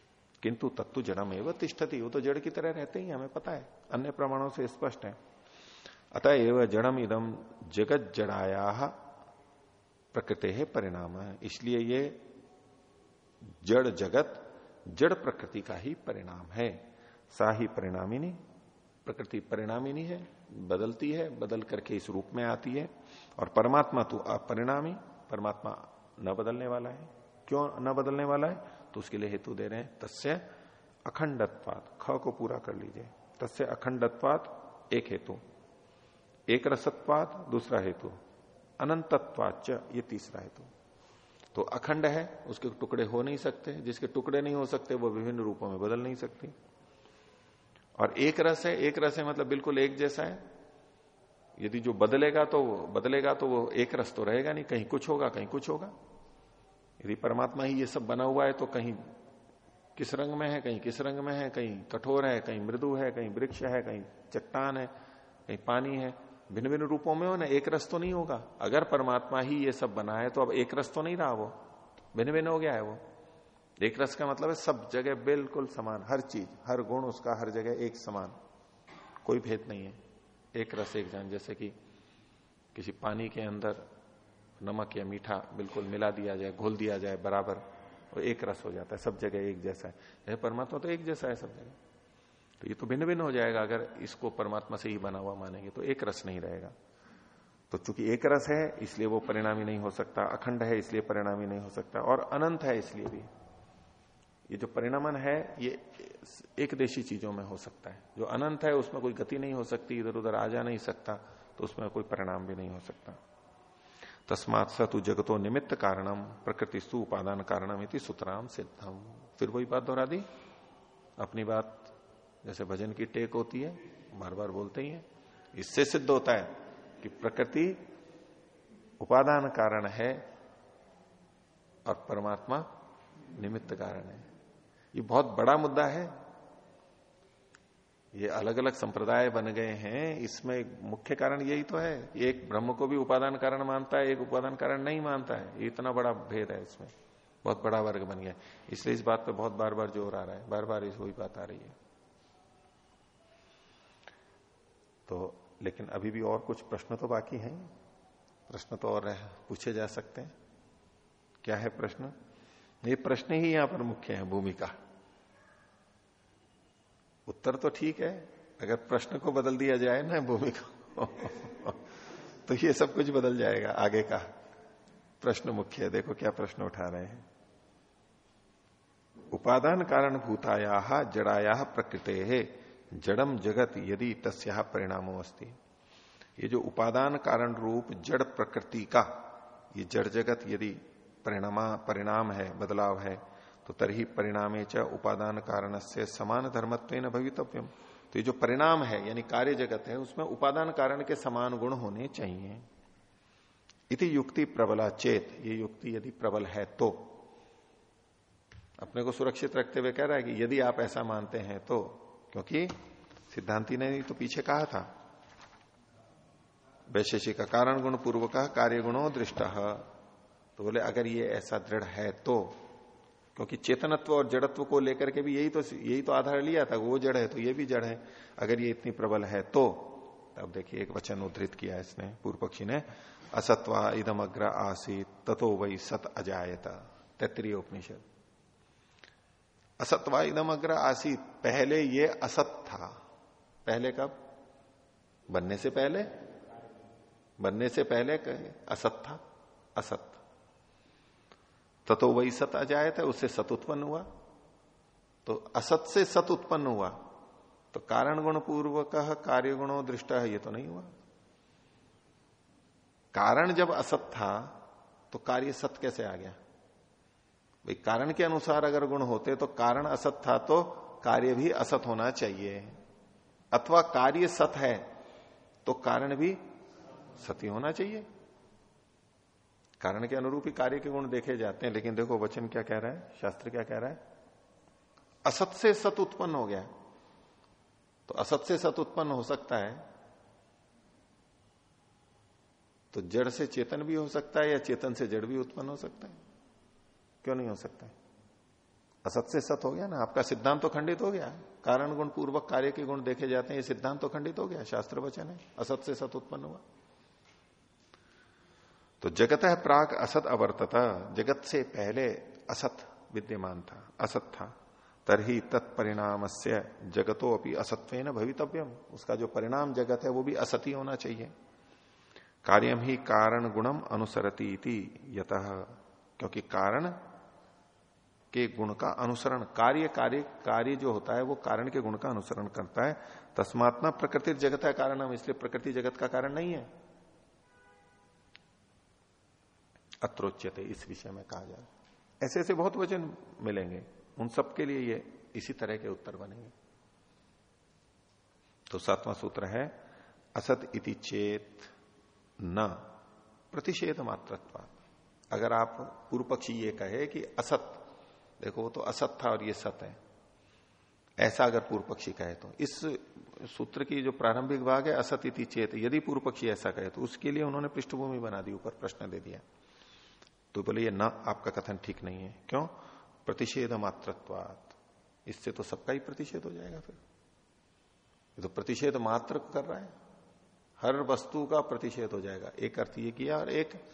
किंतु तत्व जड़म एवं तिष्ठती। वो तो जड़ की तरह रहते ही हमें पता है। अन्य प्रमाणों से स्पष्ट है। अतः एवं जड़म इदम जगत जड़ाया प्रकृति है परिणाम। है इसलिए ये जड़ जगत जड़ प्रकृति का ही परिणाम है। सा ही परिणामी नहीं प्रकृति परिणामी नहीं है, बदलती है, बदल करके इस रूप में आती है। और परमात्मा तो अपरिणामी, परमात्मा न बदलने वाला है। क्यों न बदलने वाला है? तो उसके लिए हेतु दे रहे हैं, तस्य अखंडत्वात। ख को पूरा कर लीजिए। तस्य अखंडत्वात एक हेतु, एक रसत्वात दूसरा हेतु अनंतत्वाच ये तीसरा हेतु। तो अखंड है, उसके टुकड़े हो नहीं सकते, जिसके टुकड़े नहीं हो सकते, वो विभिन्न रूपों में बदल नहीं सकती। और एक रस है, एक रस है मतलब बिल्कुल एक जैसा है। यदि जो बदलेगा तो बदलेगा तो वो एक रस तो रहेगा नहीं, कहीं कुछ होगा, कहीं कुछ होगा। यदि परमात्मा ही ये सब बना हुआ है तो कहीं किस रंग में है, कहीं किस रंग में है, कहीं कठोर है, कहीं मृदु है, कहीं वृक्ष है, कहीं चट्टान है, कहीं पानी है भिन्न भिन्न रूपों में हो, ना एक रस तो नहीं होगा। अगर परमात्मा ही ये सब बना है तो अब एक रस तो नहीं रहा वो। भिन्न भिन्न हो गया है वो। एक रस का मतलब है सब जगह बिल्कुल समान, हर चीज़, हर गुण उसका, हर जगह एक समान। कोई भेद नहीं है। एक रस, एक जान, जैसे कि किसी पानी के अंदर नमक या मीठा बिल्कुल मिला दिया जाए, घोल दिया जाए बराबर, और एक रस हो जाता है, सब जगह एक जैसा है। परमात्मा तो एक जैसा है सब जगह। तो ये तो भिन्न भिन्न हो जाएगा अगर इसको परमात्मा से ही बना हुआ मानेंगे तो एक रस नहीं रहेगा। तो चूँकि एक रस है, इसलिए वो परिणामी नहीं हो सकता, अखंड है, इसलिए परिणामी नहीं हो सकता, और अनंत है इसलिए भी। ये जो परिणामन है, ये एक देशी चीज़ों में हो सकता है। जो अनंत है, उसमें कोई गति नहीं हो सकती इधर उधर आ जा नहीं सकता तो उसमें कोई परिणाम भी नहीं हो सकता। तस्मात सतु जगतो निमित्त कारणम प्रकृति सु उपादान कारणम इति सुतराम सिद्धम फिर वही बात दोहरा दी? अपनी बात जैसे भजन की टेक होती है, बार बार बोलते ही है। इससे सिद्ध होता है कि प्रकृति उपादान कारण है और परमात्मा निमित्त कारण है। ये बहुत बड़ा मुद्दा है। ये अलग अलग संप्रदाय बन गए हैं। इसमें मुख्य कारण यही तो है। एक ब्रह्म को भी उपादान कारण मानता है, एक उपादान कारण नहीं मानता है। इतना बड़ा भेद है इसमें। बहुत बड़ा वर्ग बन गया। इसलिए इस बात पे बहुत बार बार ज़ोर आ रहा है। बार बार इस वही बात आ रही है। तो लेकिन अभी भी और कुछ प्रश्न तो बाकी हैं? प्रश्न तो और पूछे जा सकते हैं। क्या है प्रश्न? ये प्रश्न ही यहाँ पर मुख्य है भूमिका उत्तर तो ठीक है, अगर प्रश्न को बदल दिया जाए ना भूमिका तो ये सब कुछ बदल जाएगा आगे का। प्रश्न मुख्य है, देखो क्या प्रश्न उठा रहे हैं। उपादान कारण भूताया जड़ाया प्रकृते है जड़म जगत यदि तस्या परिणामो अस्ति। ये जो उपादान कारण रूप जड़ प्रकृति का, ये जड़ जगत यदि परिणाम परिणाम है, बदलाव है तो तरही परिणामे च उपादान कारण से समान धर्मत्व न भवितव्यम। तो ये जो परिणाम है, यानी कार्य जगत है, उसमें उपादान कारण के समान गुण होने चाहिए। इति युक्ति प्रबला चेत, ये युक्ति यदि प्रबल है तो। अपने को सुरक्षित रखते हुए कह रहा है कि यदि आप ऐसा मानते हैं तो क्योंकि सिद्धांति ने तो पीछे कहा था। वैशेषिक का कारण गुण पूर्व का कार्य गुणों दृष्ट। तो बोले, अगर ये ऐसा दृढ़ है तो क्योंकि चेतनत्व और जड़त्व को लेकर के भी यही तो यही तो आधार लिया था, वो जड़ है तो ये भी जड़ है। अगर ये इतनी प्रबल है तो तब देखिए एक वचन उद्धृत किया इसने, पूर्व पक्षी ने, असत्वा इदम अग्र आसित तथो वही सत अजायता। तैतरीय उपनिषद। असत्वा इदम अग्र आसित। पहले ये असत था। पहले कब? बनने से पहले? बनने से पहले असत था। असत। ततो वही सत जाए था उससे सत उत्पन्न हुआ। तो असत से सत उत्पन्न हुआ। तो कारण गुण पूर्वक, कार्य गुणों दृष्ट है ये तो नहीं हुआ। कारण जब असत था तो कार्य सत कैसे आ गया? भाई, कारण के अनुसार अगर गुण होते तो कारण असत था तो कार्य भी असत होना चाहिए। अथवा कार्य सत है तो कारण भी सती होना चाहिए। कारण के अनुरूप ही कार्य के गुण देखे जाते हैं, लेकिन देखो वचन क्या कह रहा है, शास्त्र क्या कह रहा है? असत से सत उत्पन्न हो गया। तो असत से सत उत्पन्न हो सकता है तो जड़ से चेतन भी हो सकता है या चेतन से जड़ भी उत्पन्न हो सकता है। क्यों नहीं हो सकता? असत से सत हो गया ना, आपका सिद्धांत तो खंडित हो गया। कारण गुण पूर्वक कार्य के गुण देखे जाते हैं, ये सिद्धांत तो खंडित हो गया, शास्त्र वचन है, असत से सत उत्पन्न हुआ। तो जगत है प्राग असत अवर्तता, जगत से पहले असत विद्यमान था, असत था। तरही तत्परिणाम से जगतो अपनी असत्व न भवितव्यम। उसका जो परिणाम जगत है, वो भी असत ही होना चाहिए। कार्यम ही कारण गुणम अनुसरती यत, क्योंकि कारण के गुण का अनुसरण, कार्य कार्य कार्य जो होता है वो कारण के गुण का अनुसरण करता है। तस्मात्मा प्रकृति जगत है कारण इसलिए प्रकृति जगत का कारण नहीं है। अत्रोच्यते, इस विषय में कहा जाए। ऐसे ऐसे बहुत वचन मिलेंगे। उन सब के लिए ये इसी तरह के उत्तर बनेंगे। तो सातवां सूत्र है, असत इति चेत न, प्रतिषेध मात्रत्व अगर आप पूर्व पक्षी ये कहे कि असत देखो, वो तो असत था और ये सत है। ऐसा अगर पूर्व पक्षी कहे तो। इस सूत्र की जो प्रारंभिक भाग है, असत इति चेत। यदि पूर्व पक्षी ऐसा कहे तो उसके लिए उन्होंने पृष्ठभूमि बना दी, ऊपर प्रश्न दे दिया। तो बोले, ये ना, आपका कथन ठीक नहीं है। क्यों? प्रतिषेध मात्रत्वात। इससे तो सबका ही प्रतिषेध हो जाएगा फिर। ये तो प्रतिषेध मात्र कर रहा है। हर वस्तु का प्रतिषेध हो जाएगा। एक अर्थ ये किया और एक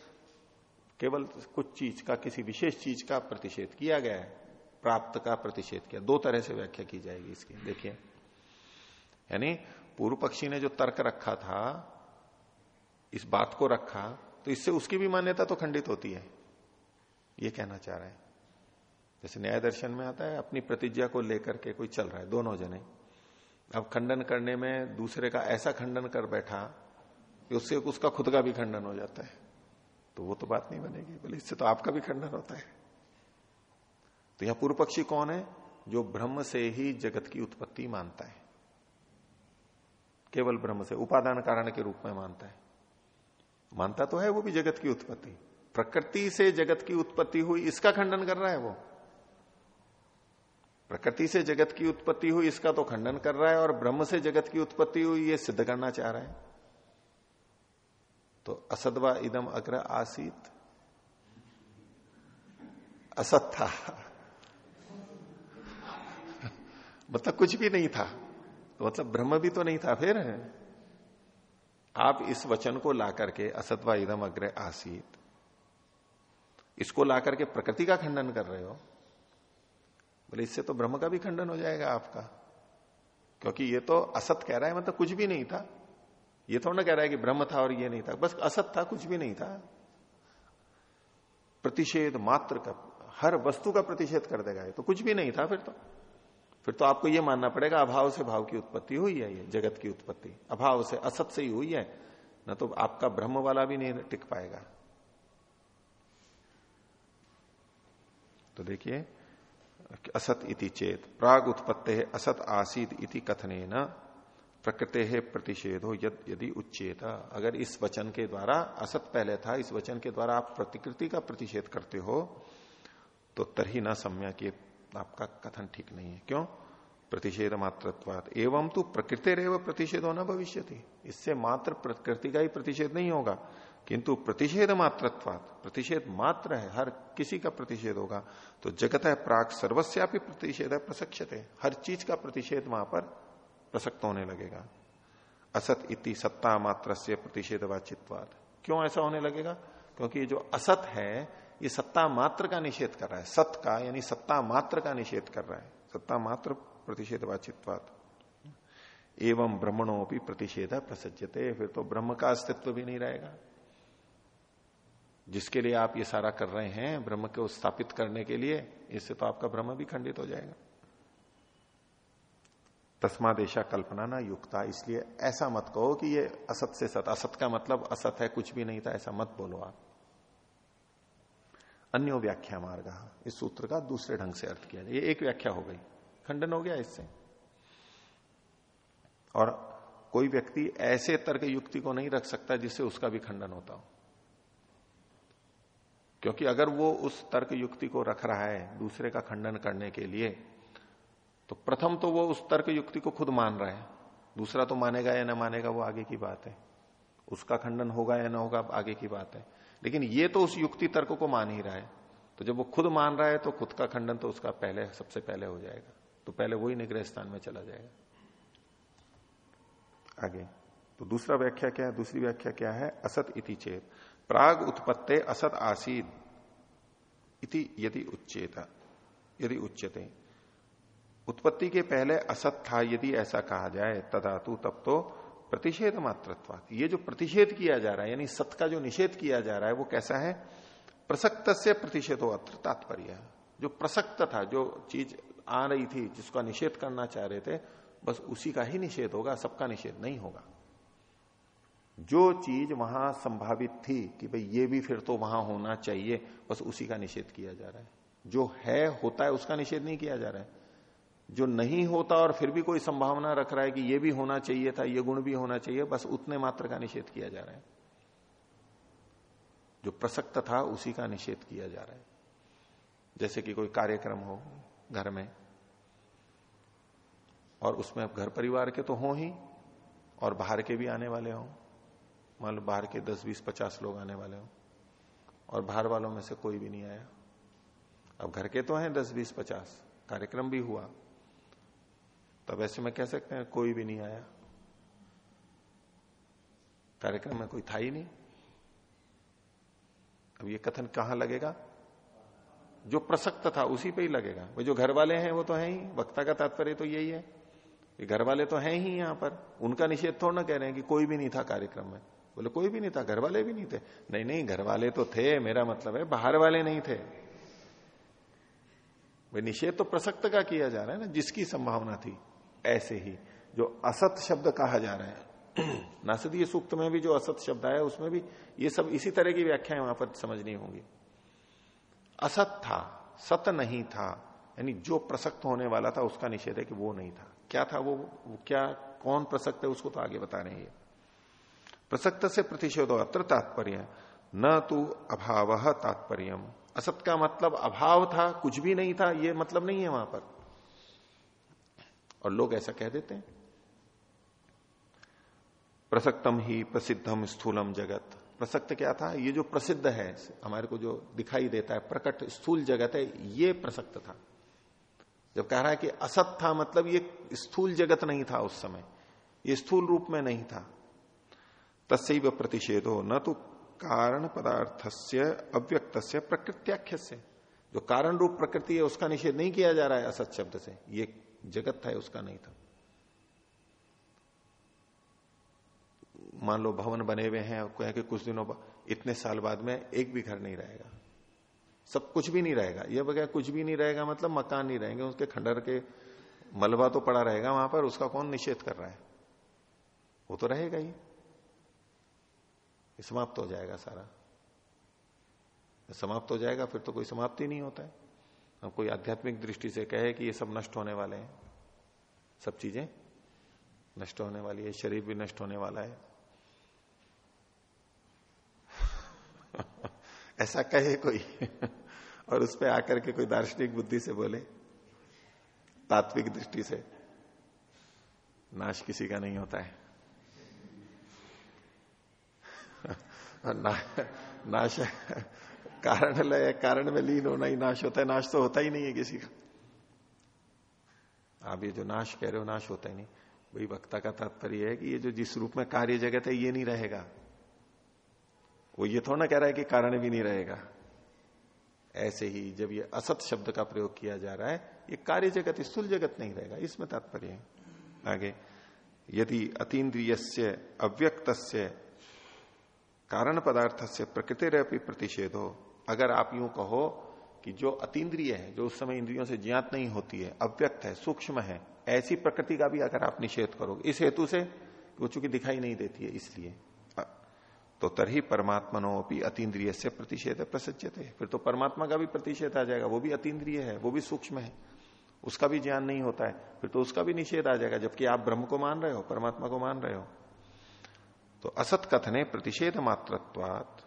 केवल कुछ चीज़ का, किसी विशेष चीज़ का प्रतिषेध किया गया है, प्राप्त का प्रतिषेध किया। दो तरह से व्याख्या की जाएगी इसकी। देखिए, यानी पूर्व पक्षी ने जो तर्क रखा था, इस बात को रखा तो इससे उसकी भी मान्यता तो खंडित होती है। ये कहना चाह रहे हैं। जैसे न्याय दर्शन में आता है, अपनी प्रतिज्ञा को लेकर के कोई चल रहा है, दोनों जने। अब खंडन करने में दूसरे का ऐसा खंडन कर बैठा, कि उससे उसका खुद का भी खंडन हो जाता है। तो वो तो बात नहीं बनेगी। बोले, इससे तो आपका भी खंडन होता है। तो यहाँ पूर्व पक्षी कौन है? जो ब्रह्म से ही जगत की उत्पत्ति मानता है। केवल ब्रह्म से, उपादान कारण के रूप में मानता है। मानता तो है वो भी जगत की उत्पत्ति। प्रकृति से जगत की उत्पत्ति हुई, इसका खंडन कर रहा है वो। प्रकृति से जगत की उत्पत्ति हुई, इसका तो खंडन कर रहा है, और ब्रह्म से जगत की उत्पत्ति हुई, ये सिद्ध करना चाह रहा है। तो असदवा इदम अग्र आसित। असत था मतलब कुछ भी नहीं था। तो मतलब ब्रह्म भी तो नहीं था, फिर? आप इस वचन को ला करके असत्वा इदम अग्र आसीत। इसको ला करके प्रकृति का खंडन कर रहे हो। बोले, इससे तो ब्रह्म का भी खंडन हो जाएगा आपका। क्योंकि ये तो असत कह रहा है मतलब कुछ भी नहीं था। ये थोड़ा ना कह रहा है कि ब्रह्म था और ये नहीं था। बस असत था, कुछ भी नहीं था। प्रतिषेध मात्र का, हर वस्तु का प्रतिषेध कर देगा ये। तो कुछ भी नहीं था फिर तो। फिर तो आपको ये मानना पड़ेगा, अभाव से भाव की उत्पत्ति हुई है ये, जगत की उत्पत्ति। अभाव से असत से ही हुई है। ना तो आपका ब्रह्म वाला भी नहीं टिक पाएगा। तो देखिए, असत इति चेत, प्राग उत्पत्ति असत आसीद इति कथने न प्रकृति है प्रतिषेधो यद यदि उच्चेत अगर इस वचन के द्वारा, असत पहले था, इस वचन के द्वारा आप प्रतिकृति का प्रतिषेध करते हो तो तरही न सम्या कि आपका कथन ठीक नहीं है। क्यों? प्रतिषेध मात्रत्वाद एवं तो प्रकृति रेव प्रतिषेध होना भविष्य इससे मात्र प्रकृति का ही प्रतिषेध नहीं होगा। किंतु प्रतिषेध मात्रत्वात। प्रतिषेध मात्र है, हर किसी का प्रतिषेध होगा। तो जगत है प्राग सर्वस्यापी प्रतिषेध है प्रसक्षते हर चीज़ का प्रतिषेध वहाँ पर प्रसक्त होने लगेगा। असत इति सत्ता मात्र से प्रतिषेध वाचित्वाद क्यों ऐसा होने लगेगा? क्योंकि ये जो असत है, ये सत्ता मात्र का निषेध कर रहा है। सत का यानी सत्ता मात्र का निषेध कर रहा है। सत्ता मात्र प्रतिषेध वाचित्वाद एवं ब्रह्मणों भी प्रतिषेध प्रसज्जते फिर तो ब्रह्म का अस्तित्व भी नहीं रहेगा। जिसके लिए आप ये सारा कर रहे हैं, ब्रह्म को स्थापित करने के लिए, इससे तो आपका ब्रह्म भी खंडित हो जाएगा। तस्मादेशा कल्पना ना युक्ता। इसलिए ऐसा मत कहो कि ये असत से सत। असत का मतलब असत है, कुछ भी नहीं था, ऐसा मत बोलो आप। अन्यो व्याख्या मार्ग। इस सूत्र का दूसरे ढंग से अर्थ किया। जाए ये एक व्याख्या हो गई। खंडन हो गया इससे। और कोई व्यक्ति ऐसे तर्क युक्ति को नहीं रख सकता जिससे उसका भी खंडन होता हो। क्योंकि अगर वो उस तर्क युक्ति को रख रहा है दूसरे का खंडन करने के लिए तो प्रथम तो वो उस तर्क युक्ति को खुद मान रहा है। दूसरा तो मानेगा या ना मानेगा वो आगे की बात है। उसका खंडन होगा या ना होगा आगे की बात है। लेकिन ये तो उस युक्ति तर्क को मान ही रहा है। तो जब वो खुद मान रहा है तो खुद का खंडन तो उसका पहले, सबसे पहले हो जाएगा। तो पहले वही निग्रह स्थान में चला जाएगा। आगे। तो दूसरा व्याख्या क्या है? दूसरी व्याख्या क्या है? असत इति चेत। प्राग उत्पत्ते असत आसीद इति यदि उच्चेत। यदि उच्चते उत्पत्ति के पहले असत था यदि ऐसा कहा जाए तदातु तब तो प्रतिषेध मात्रत्वात। ये जो प्रतिषेध किया जा रहा है, यानी सत का जो निषेध किया जा रहा है, वो कैसा है? प्रसक्त से प्रतिषेधो अत्र, तात्पर्य। जो प्रसक्त था, जो चीज़ आ रही थी, जिसका निषेध करना चाह रहे थे, बस उसी का ही निषेध होगा, सबका निषेध नहीं होगा। जो चीज़ वहाँ संभावित थी कि भाई ये भी फिर तो वहाँ होना चाहिए, बस उसी का निषेध किया जा रहा है। जो है, होता है, उसका निषेध नहीं किया जा रहा है। जो नहीं होता और फिर भी कोई संभावना रख रहा है कि ये भी होना चाहिए था, ये गुण भी होना चाहिए, बस उतने मात्र का निषेध किया जा रहा है। जो प्रसक्त था, उसी का निषेध किया जा रहा है। जैसे कि कोई कार्यक्रम हो घर में, और उसमें घर परिवार के तो हो ही, और बाहर के भी आने वाले हों। मान लो बाहर के दस, बीस, पचास लोग आने वाले हों, और बाहर वालों में से कोई भी नहीं आया। अब घर के तो हैं दस, बीस, पचास। कार्यक्रम भी हुआ। तब ऐसे में कह सकते हैं, कोई भी नहीं आया। कार्यक्रम में कोई था ही नहीं। अब ये कथन कहाँ लगेगा? जो प्रसक्त था, उसी पे ही लगेगा। वो जो घर वाले हैं, वो तो है ही। वक्ता का तात्पर्य तो यही है। घर वाले तो हैं ही यहाँ पर। उनका निषेध थोड़ा ना कह रहे हैं कि कोई भी नहीं था कार्यक्रम में। बोले, कोई भी नहीं था घर वाले भी नहीं थे। नहीं नहीं घर वाले तो थे, मेरा मतलब है, बाहर वाले नहीं थे। वे निषेध तो प्रसक्त का किया जा रहा है ना, जिसकी संभावना थी। ऐसे ही जो असत शब्द कहा जा रहा है। नासदीय सूक्त में भी जो असत शब्द आया उसमें भी ये सब इसी तरह की व्याख्याएँ वहाँ पर समझनी होंगी। असत था सत नहीं था यानी जो प्रसक्त होने वाला था उसका निषेध है कि वो नहीं था। क्या था वो, वो क्या कौन प्रसक्त है उसको तो आगे बता रहे हैं प्रसक्त से प्रतिषेधो अत्र तात्पर्य न तो अभाव तात्पर्य असत का मतलब अभाव था कुछ भी नहीं था ये मतलब नहीं है वहाँ पर। और लोग ऐसा कह देते हैं। प्रसक्तम ही प्रसिद्धम स्थूलम जगत। प्रसक्त क्या था? ये जो प्रसिद्ध है, हमारे को जो दिखाई देता है, प्रकट स्थूल जगत है, ये प्रसक्त था। जब कह रहा है कि असत था मतलब ये स्थूल जगत नहीं था उस समय। ये स्थूल रूप में नहीं था। तस्व प्रतिषेध हो न तो कारण पदार्थ से अव्यक्त से प्रकृत्याख्य से जो कारण रूप प्रकृति है, उसका निषेध नहीं किया जा रहा है असत शब्द से। ये जगत था, उसका नहीं था। मान लो भवन बने हुए हैं और कहें कि कुछ दिनों इतने साल बाद में एक भी घर नहीं रहेगा। सब कुछ भी नहीं रहेगा। यह बगैर कुछ भी नहीं रहेगा मतलब मकान नहीं रहेंगे, उसके खंडर के मलबा तो पड़ा रहेगा वहाँ पर, उसका कौन निषेध कर रहा है? वो तो रहेगा ही। समाप्त हो जाएगा सारा। समाप्त हो जाएगा, फिर तो कोई समाप्ति नहीं होता है। हम कोई आध्यात्मिक दृष्टि से कहे कि ये सब नष्ट होने वाले हैं। सब चीज़ें नष्ट होने वाली है शरीर भी नष्ट होने वाला है। ऐसा कहे कोई? और उस पर आकर के कोई दार्शनिक बुद्धि से बोले? तात्विक दृष्टि से। नाश किसी का नहीं होता है। ना, नाश कारण लय कारण में लीन होना ही नाश होता है। नाश तो होता ही नहीं है किसी का। आप ये जो नाश कह रहे हो, नाश होता ही नहीं। वही वक्ता का तात्पर्य है कि ये जो जिस रूप में कार्य जगत है, ये नहीं रहेगा। वो ये थोड़ा कह रहा है कि कारण भी नहीं रहेगा। ऐसे ही जब ये असत शब्द का प्रयोग किया जा रहा है, ये कार्य जगत स्थूल जगत नहीं रहेगा। इसमें तात्पर्य है। आगे, यदि अतीन्द्रिय अव्यक्त कारण पदार्थ से प्रकृति प्रतिषेध हो अगर आप यूँ कहो कि जो अतीन्द्रिय है, जो उस समय इंद्रियों से ज्ञात नहीं होती है, अव्यक्त है, सूक्ष्म है, ऐसी प्रकृति का भी अगर आप निषेध करोगे, इस हेतु से वो चूँकि दिखाई नहीं देती है, इसलिए। तो तरही परमात्मनो भी अतीन्द्रिय से प्रतिषेध प्रसज्जते फिर तो परमात्मा का भी प्रतिषेध आ जाएगा, वो भी अतीन्द्रिय है, वो भी सूक्ष्म है। उसका भी ज्ञान नहीं होता है, फिर तो उसका भी निषेध आ जाएगा, जबकि आप ब्रह्म को मान रहे हो, परमात्मा को मान रहे हो। तो असत कथने प्रतिषेध मात्रत्वात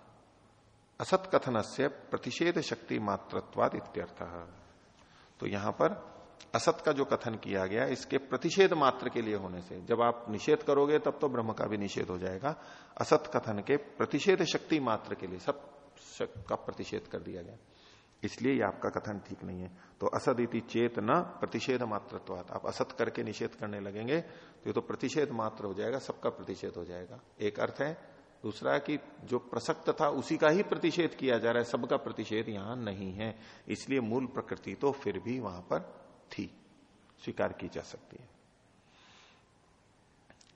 असत कथन से प्रतिषेध शक्ति मात्रत्वाद इत्यर्थ। तो यहाँ पर असत का जो कथन किया गया, इसके प्रतिषेध मात्र के लिए होने से, जब आप निषेध करोगे, तब तो ब्रह्म का भी निषेध हो जाएगा। असत कथन के प्रतिषेध शक्ति मात्र के लिए सब का प्रतिषेध कर दिया गया। इसलिए ये आपका कथन ठीक नहीं है। तो असद इति चेत न प्रतिषेध मात्रत्वात आप असत करके निषेध करने लगेंगे तो ये तो प्रतिषेध मात्र हो जाएगा, सबका प्रतिषेध हो जाएगा। एक अर्थ है दूसरा कि जो प्रसक्त था, उसी का ही प्रतिषेध किया जा रहा है। सबका प्रतिषेध यहाँ नहीं है। इसलिए मूल प्रकृति तो फिर भी वहाँ पर थी। स्वीकार की जा सकती है।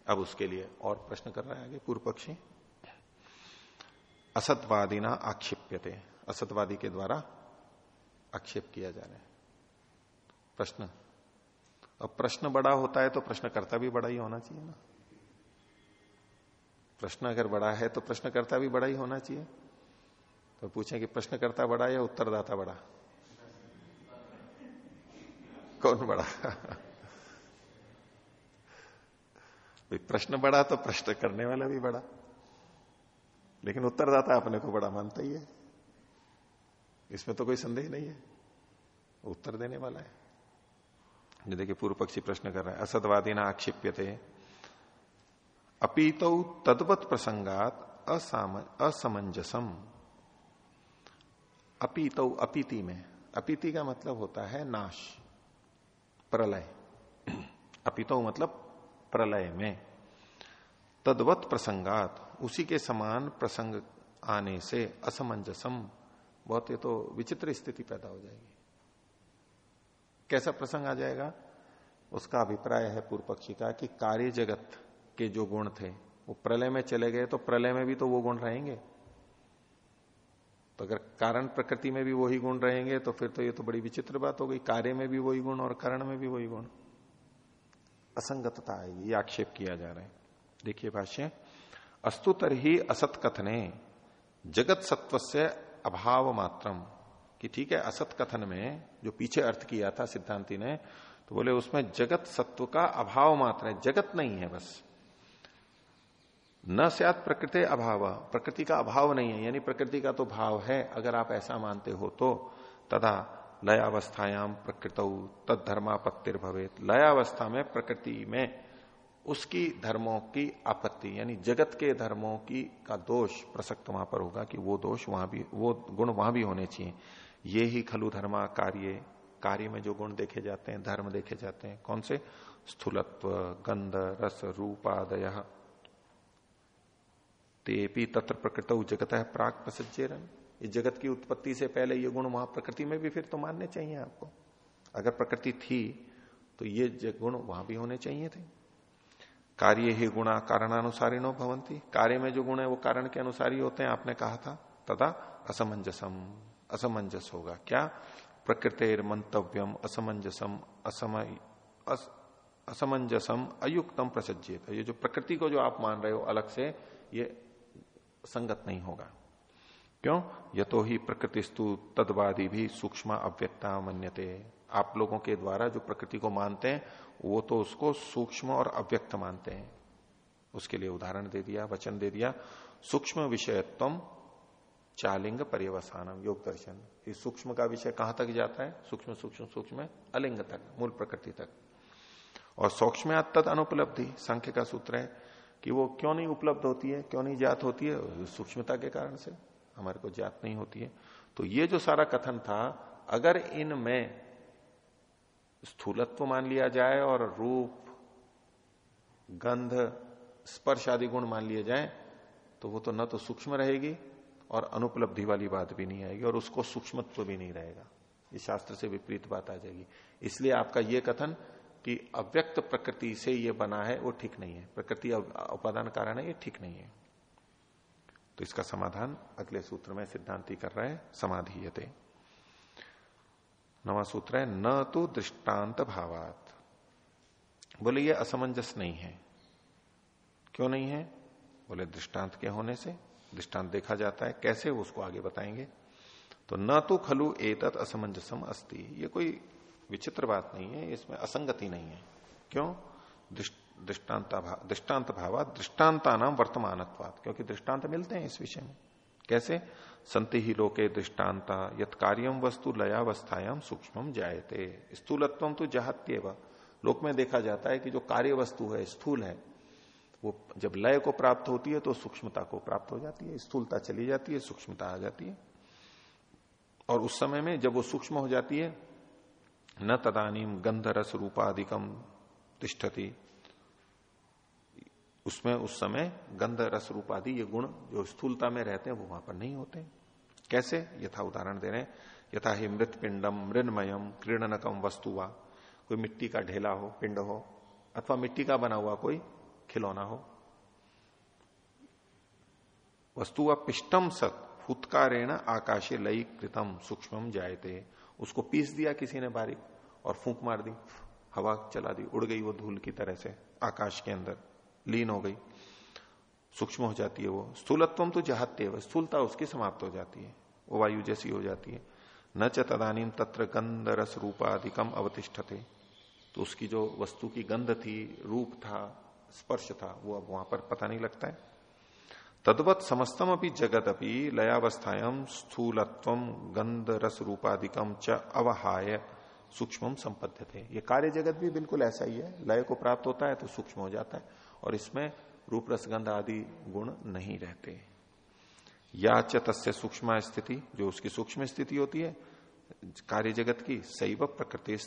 अब उसके लिए और प्रश्न कर रहे हैं आगे पूर्व पक्षी। असतवादी ना आक्षेप्यते। असतवादी के द्वारा आक्षेप किया जा रहा है। प्रश्न। अब प्रश्न बड़ा होता है तो प्रश्नकर्ता भी बड़ा ही होना चाहिए ना। प्रश्न अगर बड़ा है तो प्रश्नकर्ता भी बड़ा ही होना चाहिए। तो पूछें कि प्रश्नकर्ता बड़ा या उत्तरदाता बड़ा? कौन बड़ा? प्रश्न बड़ा तो प्रश्न करने वाला भी बड़ा। लेकिन उत्तरदाता अपने को बड़ा मानता ही है। इसमें तो कोई संदेह नहीं है। उत्तर देने वाला है। देखिए, पूर्व पक्षी प्रश्न कर रहा है। असदवादी ना आक्षिप्यते। अपीत तद्वत प्रसंगात असमंजसम। अपीत, अपीति में। अपीति का मतलब होता है नाश, प्रलय। अपितो मतलब प्रलय में। तद्वत प्रसंगात, उसी के समान प्रसंग आने से असमंजसम, बहुत ये तो विचित्र स्थिति पैदा हो जाएगी। कैसा प्रसंग आ जाएगा? उसका अभिप्राय है पूर्व पक्षी का कि कार्य जगत के जो गुण थे, वो प्रलय में चले गए तो प्रलय में भी तो वो गुण रहेंगे। तो अगर कारण प्रकृति में भी वही गुण रहेंगे तो फिर तो ये तो बड़ी विचित्र बात हो गई। कार्य में भी वही गुण और कारण में भी वही गुण। असंगतता आएगी ये आक्षेप किया जा रहा है। देखिए भाष्य अस्तुतर ही असत कथने जगत सत्व से अभाव मात्रम। कि ठीक है असत कथन में जो पीछे अर्थ किया था सिद्धांति ने तो बोले उसमें जगत सत्व का अभाव मात्र है, जगत नहीं है बस। न सत प्रकृति अभाव। प्रकृति का अभाव नहीं है, यानी प्रकृति का तो भाव है, अगर आप ऐसा मानते हो तो। तथा लयावस्थायाम प्रकृत तद धर्मापत्तिर भवे लयावस्था में, प्रकृति में उसकी धर्मों की आपत्ति, यानी जगत के धर्मों की का दोष प्रसक्त वहाँ पर होगा कि वो दोष वहाँ भी, वो गुण वहाँ भी होने चाहिए। ये ही खलु धर्मा कार्य कार्य में जो गुण देखे जाते हैं, धर्म देखे जाते हैं। कौन से? स्थूलत्व, गंध, रस रूपादय तेपी तत्र प्रकृत जगत है प्राग प्रसज्जेरन इस जगत की उत्पत्ति से पहले ये गुण वहाँ प्रकृति में भी फिर तो मानने चाहिए आपको। अगर प्रकृति थी तो ये गुण वहाँ भी होने चाहिए थे। कार्य ही गुणा कारणानुसारिणो भवंती कार्य में जो गुण है, वो कारण के अनुसार ही होते हैं, आपने कहा था। तथा असमंजसम, असमंजस होगा। क्या? प्रकृतिर मंतव्यम असमंजसम असमय असमंजसम अयुक्तम प्रसज्जित ये जो प्रकृति को जो आप मान रहे हो अलग से, ये संगत नहीं होगा। क्यों? ये तो ही प्रकृतिस्तु तदवादी भी सूक्ष्म अव्यक्ता मन्यते। आप लोगों के द्वारा जो प्रकृति को मानते हैं वो तो उसको सूक्ष्म और अव्यक्त मानते हैं। उसके लिए उदाहरण दे दिया वचन दे दिया। सूक्ष्म विषयत्व चालिंग पर्यवसानम योग दर्शन। इस सूक्ष्म का विषय कहाँ तक जाता है? सूक्ष्म सूक्ष्म सूक्ष्म अलिंग तक मूल प्रकृति तक। और सूक्ष्म तद अनुपलब्धि संख्य का सूत्र है। कि वो क्यों नहीं उपलब्ध होती है, क्यों नहीं जात होती है, सूक्ष्मता के कारण से हमारे को जात नहीं होती है। तो ये जो सारा कथन था, अगर इनमें स्थूलत्व मान लिया जाए और रूप, गंध, स्पर्श आदि गुण मान लिए जाए तो वो तो न तो सूक्ष्म रहेगी और अनुपलब्धि वाली बात भी नहीं आएगी और उसको सूक्ष्मत्व भी नहीं रहेगा। ये शास्त्र से विपरीत बात आ जाएगी। इसलिए आपका ये कथन कि अव्यक्त प्रकृति से ये बना है, वो ठीक नहीं है। प्रकृति उपादान कारण है, ये ठीक नहीं है। तो इसका समाधान अगले सूत्र में सिद्धांति कर रहे हैं, समाधीयते। नवा सूत्र है, न तो दृष्टांत भावात। बोले, ये असमंजस नहीं है। क्यों नहीं है? बोले, दृष्टांत के होने से। दृष्टांत देखा जाता है, कैसे उसको आगे बताएँगे? तो न तो खलु एतत असमंजसम अस्ति। ये कोई विचित्र बात नहीं है, इसमें असंगति नहीं है। क्यों? दृष्टांत दृष्टांत भावा दृष्टांता नाम वर्तमानत्वात, क्योंकि दृष्टांत मिलते हैं इस विषय में। कैसे? संति ही लोके दृष्टानता यथ कार्यम वस्तु लयावस्थायाम सूक्ष्म जायते। स्थूलत्व तो जहात्यव। लोक में देखा जाता है कि जो कार्य वस्तु है, स्थूल है, वो जब लय को प्राप्त होती है तो सूक्ष्मता को प्राप्त हो जाती है। स्थूलता चली जाती है, सूक्ष्मता आ जाती है। और उस समय में जब वो सूक्ष्म हो जाती है न तदानीम गंध रस रूपाधिकम तिष्ठती। उसमें, उस समय गंध रस रूप आदि ये गुण जो स्थूलता में रहते हैं, वो वहाँ पर नहीं होते। कैसे? यथा उदाहरण दे रहे हैं। यथा ही मृत पिंडम मृणमयम क्रीडनकम वस्तुवा। कोई मिट्टी का ढेला हो, पिंड हो, अथवा मिट्टी का बना हुआ कोई खिलौना हो। वस्तु व पिष्टम सत, फुत्कारेण आकाशे लई कृतम सूक्ष्म जायते। उसको पीस दिया किसी ने बारीक। और फूंक मार दी, हवा चला दी, उड़ गई वो धूल की तरह से, आकाश के अंदर, लीन हो गई। सूक्ष्म हो जाती है वो। स्थूलत्व तो जहाते स्थूलता उसकी समाप्त हो जाती है, वो वायु जैसी हो जाती है। न च तदानीम तत्र गंध रस रूपाधिकम अवतिष्ठते। तो उसकी जो वस्तु की गंध थी, रूप था, स्पर्श था, वो अब वहाँ पर पता नहीं लगता है। तद्वत समस्तम अपनी जगत अपनी लयावस्थाएँ स्थूलत्व गंध रस रूपाधिकम च अवहाय। सूक्ष्म संपद्य थे ये कार्य जगत भी बिल्कुल ऐसा ही है। लय को प्राप्त होता है तो सूक्ष्म हो जाता है और इसमें रूप रसगंध आदि गुण नहीं रहते। या च तस्य सूक्ष्म स्थिति, जो उसकी सूक्ष्म स्थिति होती है, कार्य जगत की सैव प्रकृति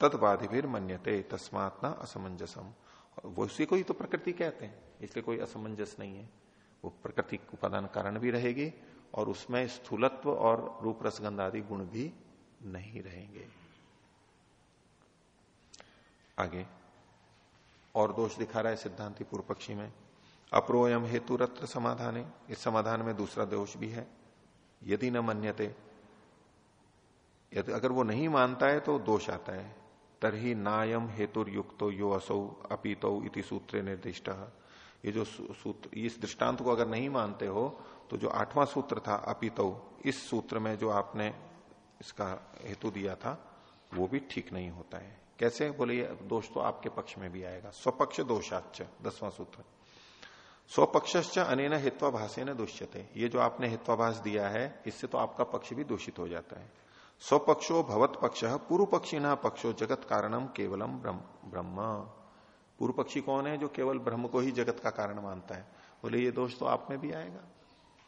तदवाधिभिर मन्यते, तस्मात न असमंजसम। वो उसी को ही तो प्रकृति कहते हैं, इसलिए कोई असमंजस नहीं है। वो प्रकृति उपादान कारण भी रहेगी और उसमें स्थूलत्व और रूप रसगंध आदि गुण भी नहीं रहेंगे। आगे। और दोष दिखा रहा है सिद्धांति पूर्व पक्षी में। अप्रोयम हेतु रत्र समाधान। इस समाधान में दूसरा दोष भी है। यदि न मन्यते, यदि अगर वो नहीं मानता है तो दोष आता है। तरही नायम हेतुर्युक्तो यो असौ अपीतो इति सूत्र निर्दिष्ट। ये जो सूत्र, इस दृष्टांत को अगर नहीं मानते हो तो जो आठवां सूत्र था, अपितो, इस सूत्र में जो आपने इसका हेतु दिया था, वो भी ठीक नहीं होता है। कैसे? बोले दोष तो आपके पक्ष में भी आएगा। स्वपक्ष दोषाच दसवां सूत्र। स्वपक्ष अनेन हित्वाभाषे न दुष्यते। ये जो आपने हित्वाभाष दिया है, इससे तो आपका पक्ष भी दूषित हो जाता है। स्वपक्षो भवत पक्ष पूर्व पक्षी न पक्षो जगत कारणम केवलम ब्रह्म पूर्व पक्षी कौन है जो केवल ब्रह्म को ही जगत का कारण मानता है? बोले, ये दोष तो आप में भी आएगा।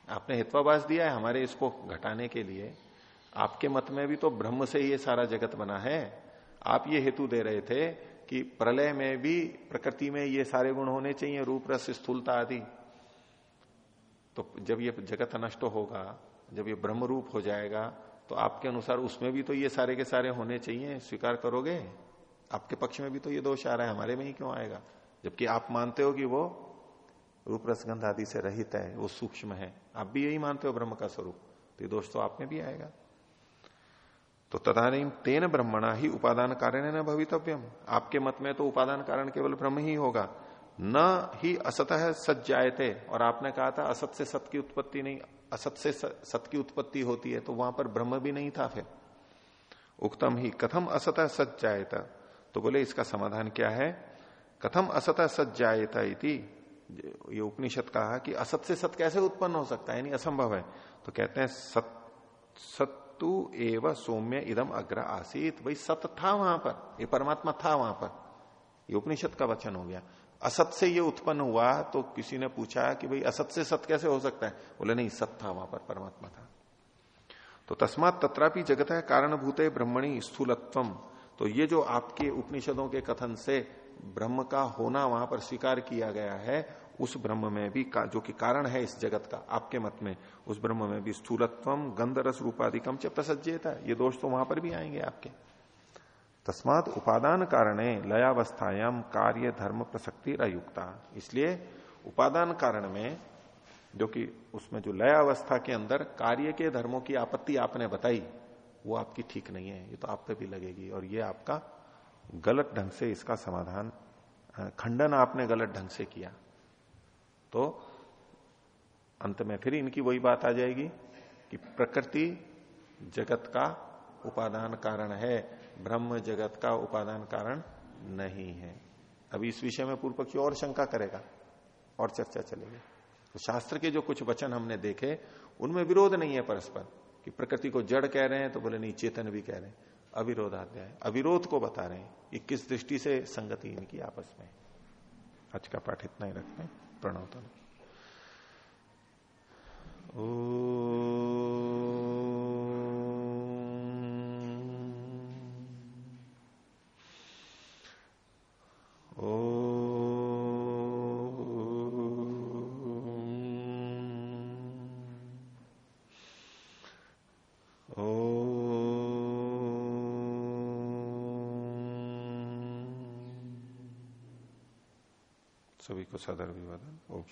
आपने हित्वाभास दिया है हमारे इसको घटाने के लिए। आपके मत में भी तो ब्रह्म से ही ये सारा जगत बना है। आप ये हेतु दे रहे थे कि प्रलय में भी प्रकृति में ये सारे गुण होने चाहिए, रूप, रस, स्थूलता आदि। तो जब ये जगत नष्ट होगा, जब ये ब्रह्म रूप हो जाएगा तो आपके अनुसार उसमें भी तो ये सारे के सारे होने चाहिए। स्वीकार करोगे? आपके पक्ष में भी तो ये दोष आ रहा है, हमारे में ही क्यों आएगा? जबकि आप मानते हो कि वो रूप रसगंध आदि से रहित है, वो सूक्ष्म है। आप भी यही मानते हो ब्रह्म का स्वरूप। तो ये दोष तो आप में भी आएगा। तो तदानी तेन ब्रह्मणा ही उपादान कारण न भवितव्यम। आपके मत में तो उपादान कारण केवल ब्रह्म ही होगा। न ही असत सत जायते और आपने कहा था असत से सत की उत्पत्ति नहीं, असत से सत की उत्पत्ति होती है तो वहाँ पर ब्रह्म भी नहीं था फिर। उक्तम ही, कथम असत सत जायता तो बोले, इसका समाधान क्या है? कथम असत सत जायता इति, ये उपनिषद कहा कि असत से सत कैसे उत्पन्न हो सकता है? यानी असंभव है। तो कहते हैं, सत सत सत्तु एव सौम्य इदम अग्र आसित। भाई सत था वहाँ पर, ये परमात्मा था वहाँ पर। ये उपनिषद का वचन हो गया। असत से ये उत्पन्न हुआ तो किसी ने पूछा कि भाई असत से सत कैसे हो सकता है? बोले, नहीं, सत था वहाँ पर, परमात्मा था। तो तस्मात तत्रापि जगत है कारणभूत ब्रह्मणी स्थूलत्वम। तो ये जो आपके उपनिषदों के कथन से ब्रह्म का होना वहाँ पर स्वीकार किया गया है उस ब्रह्म में भी का, जो कि कारण है इस जगत का आपके मत में उस ब्रह्म में भी स्थूलत्वम गंध रस रूपाधिकम च प्रसज्जेता ये दोष तो वहाँ पर भी आएँगे आपके। तस्मात उपादान कारणे लयावस्थायाम कार्य धर्म प्रसक्ति अयुक्ता इसलिए उपादान कारण में जो कि उसमें जो लय अवस्था के अंदर कार्य के धर्मों की आपत्ति आपने बताई वो आपकी ठीक नहीं है ये तो आप पे भी लगेगी। और ये आपका गलत ढंग से इसका समाधान खंडन आपने गलत ढंग से किया। तो अंत में फिर इनकी वही बात आ जाएगी कि प्रकृति जगत का उपादान कारण है, ब्रह्म जगत का उपादान कारण नहीं है। अभी इस विषय में पूर्व पक्षी और शंका करेगा और चर्चा चलेगी। तो शास्त्र के जो कुछ वचन हमने देखे, उनमें विरोध नहीं है परस्पर कि प्रकृति को जड़ कह रहे हैं तो बोले नहीं, चेतन भी कह रहे हैं। अविरोधाध्याय, अविरोध को बता रहे हैं कि किस दृष्टि से संगति इनकी आपस में आज का पाठ इतना ही रखते हैं। प्रणवतन ओ सभी को सदर विवादन ओम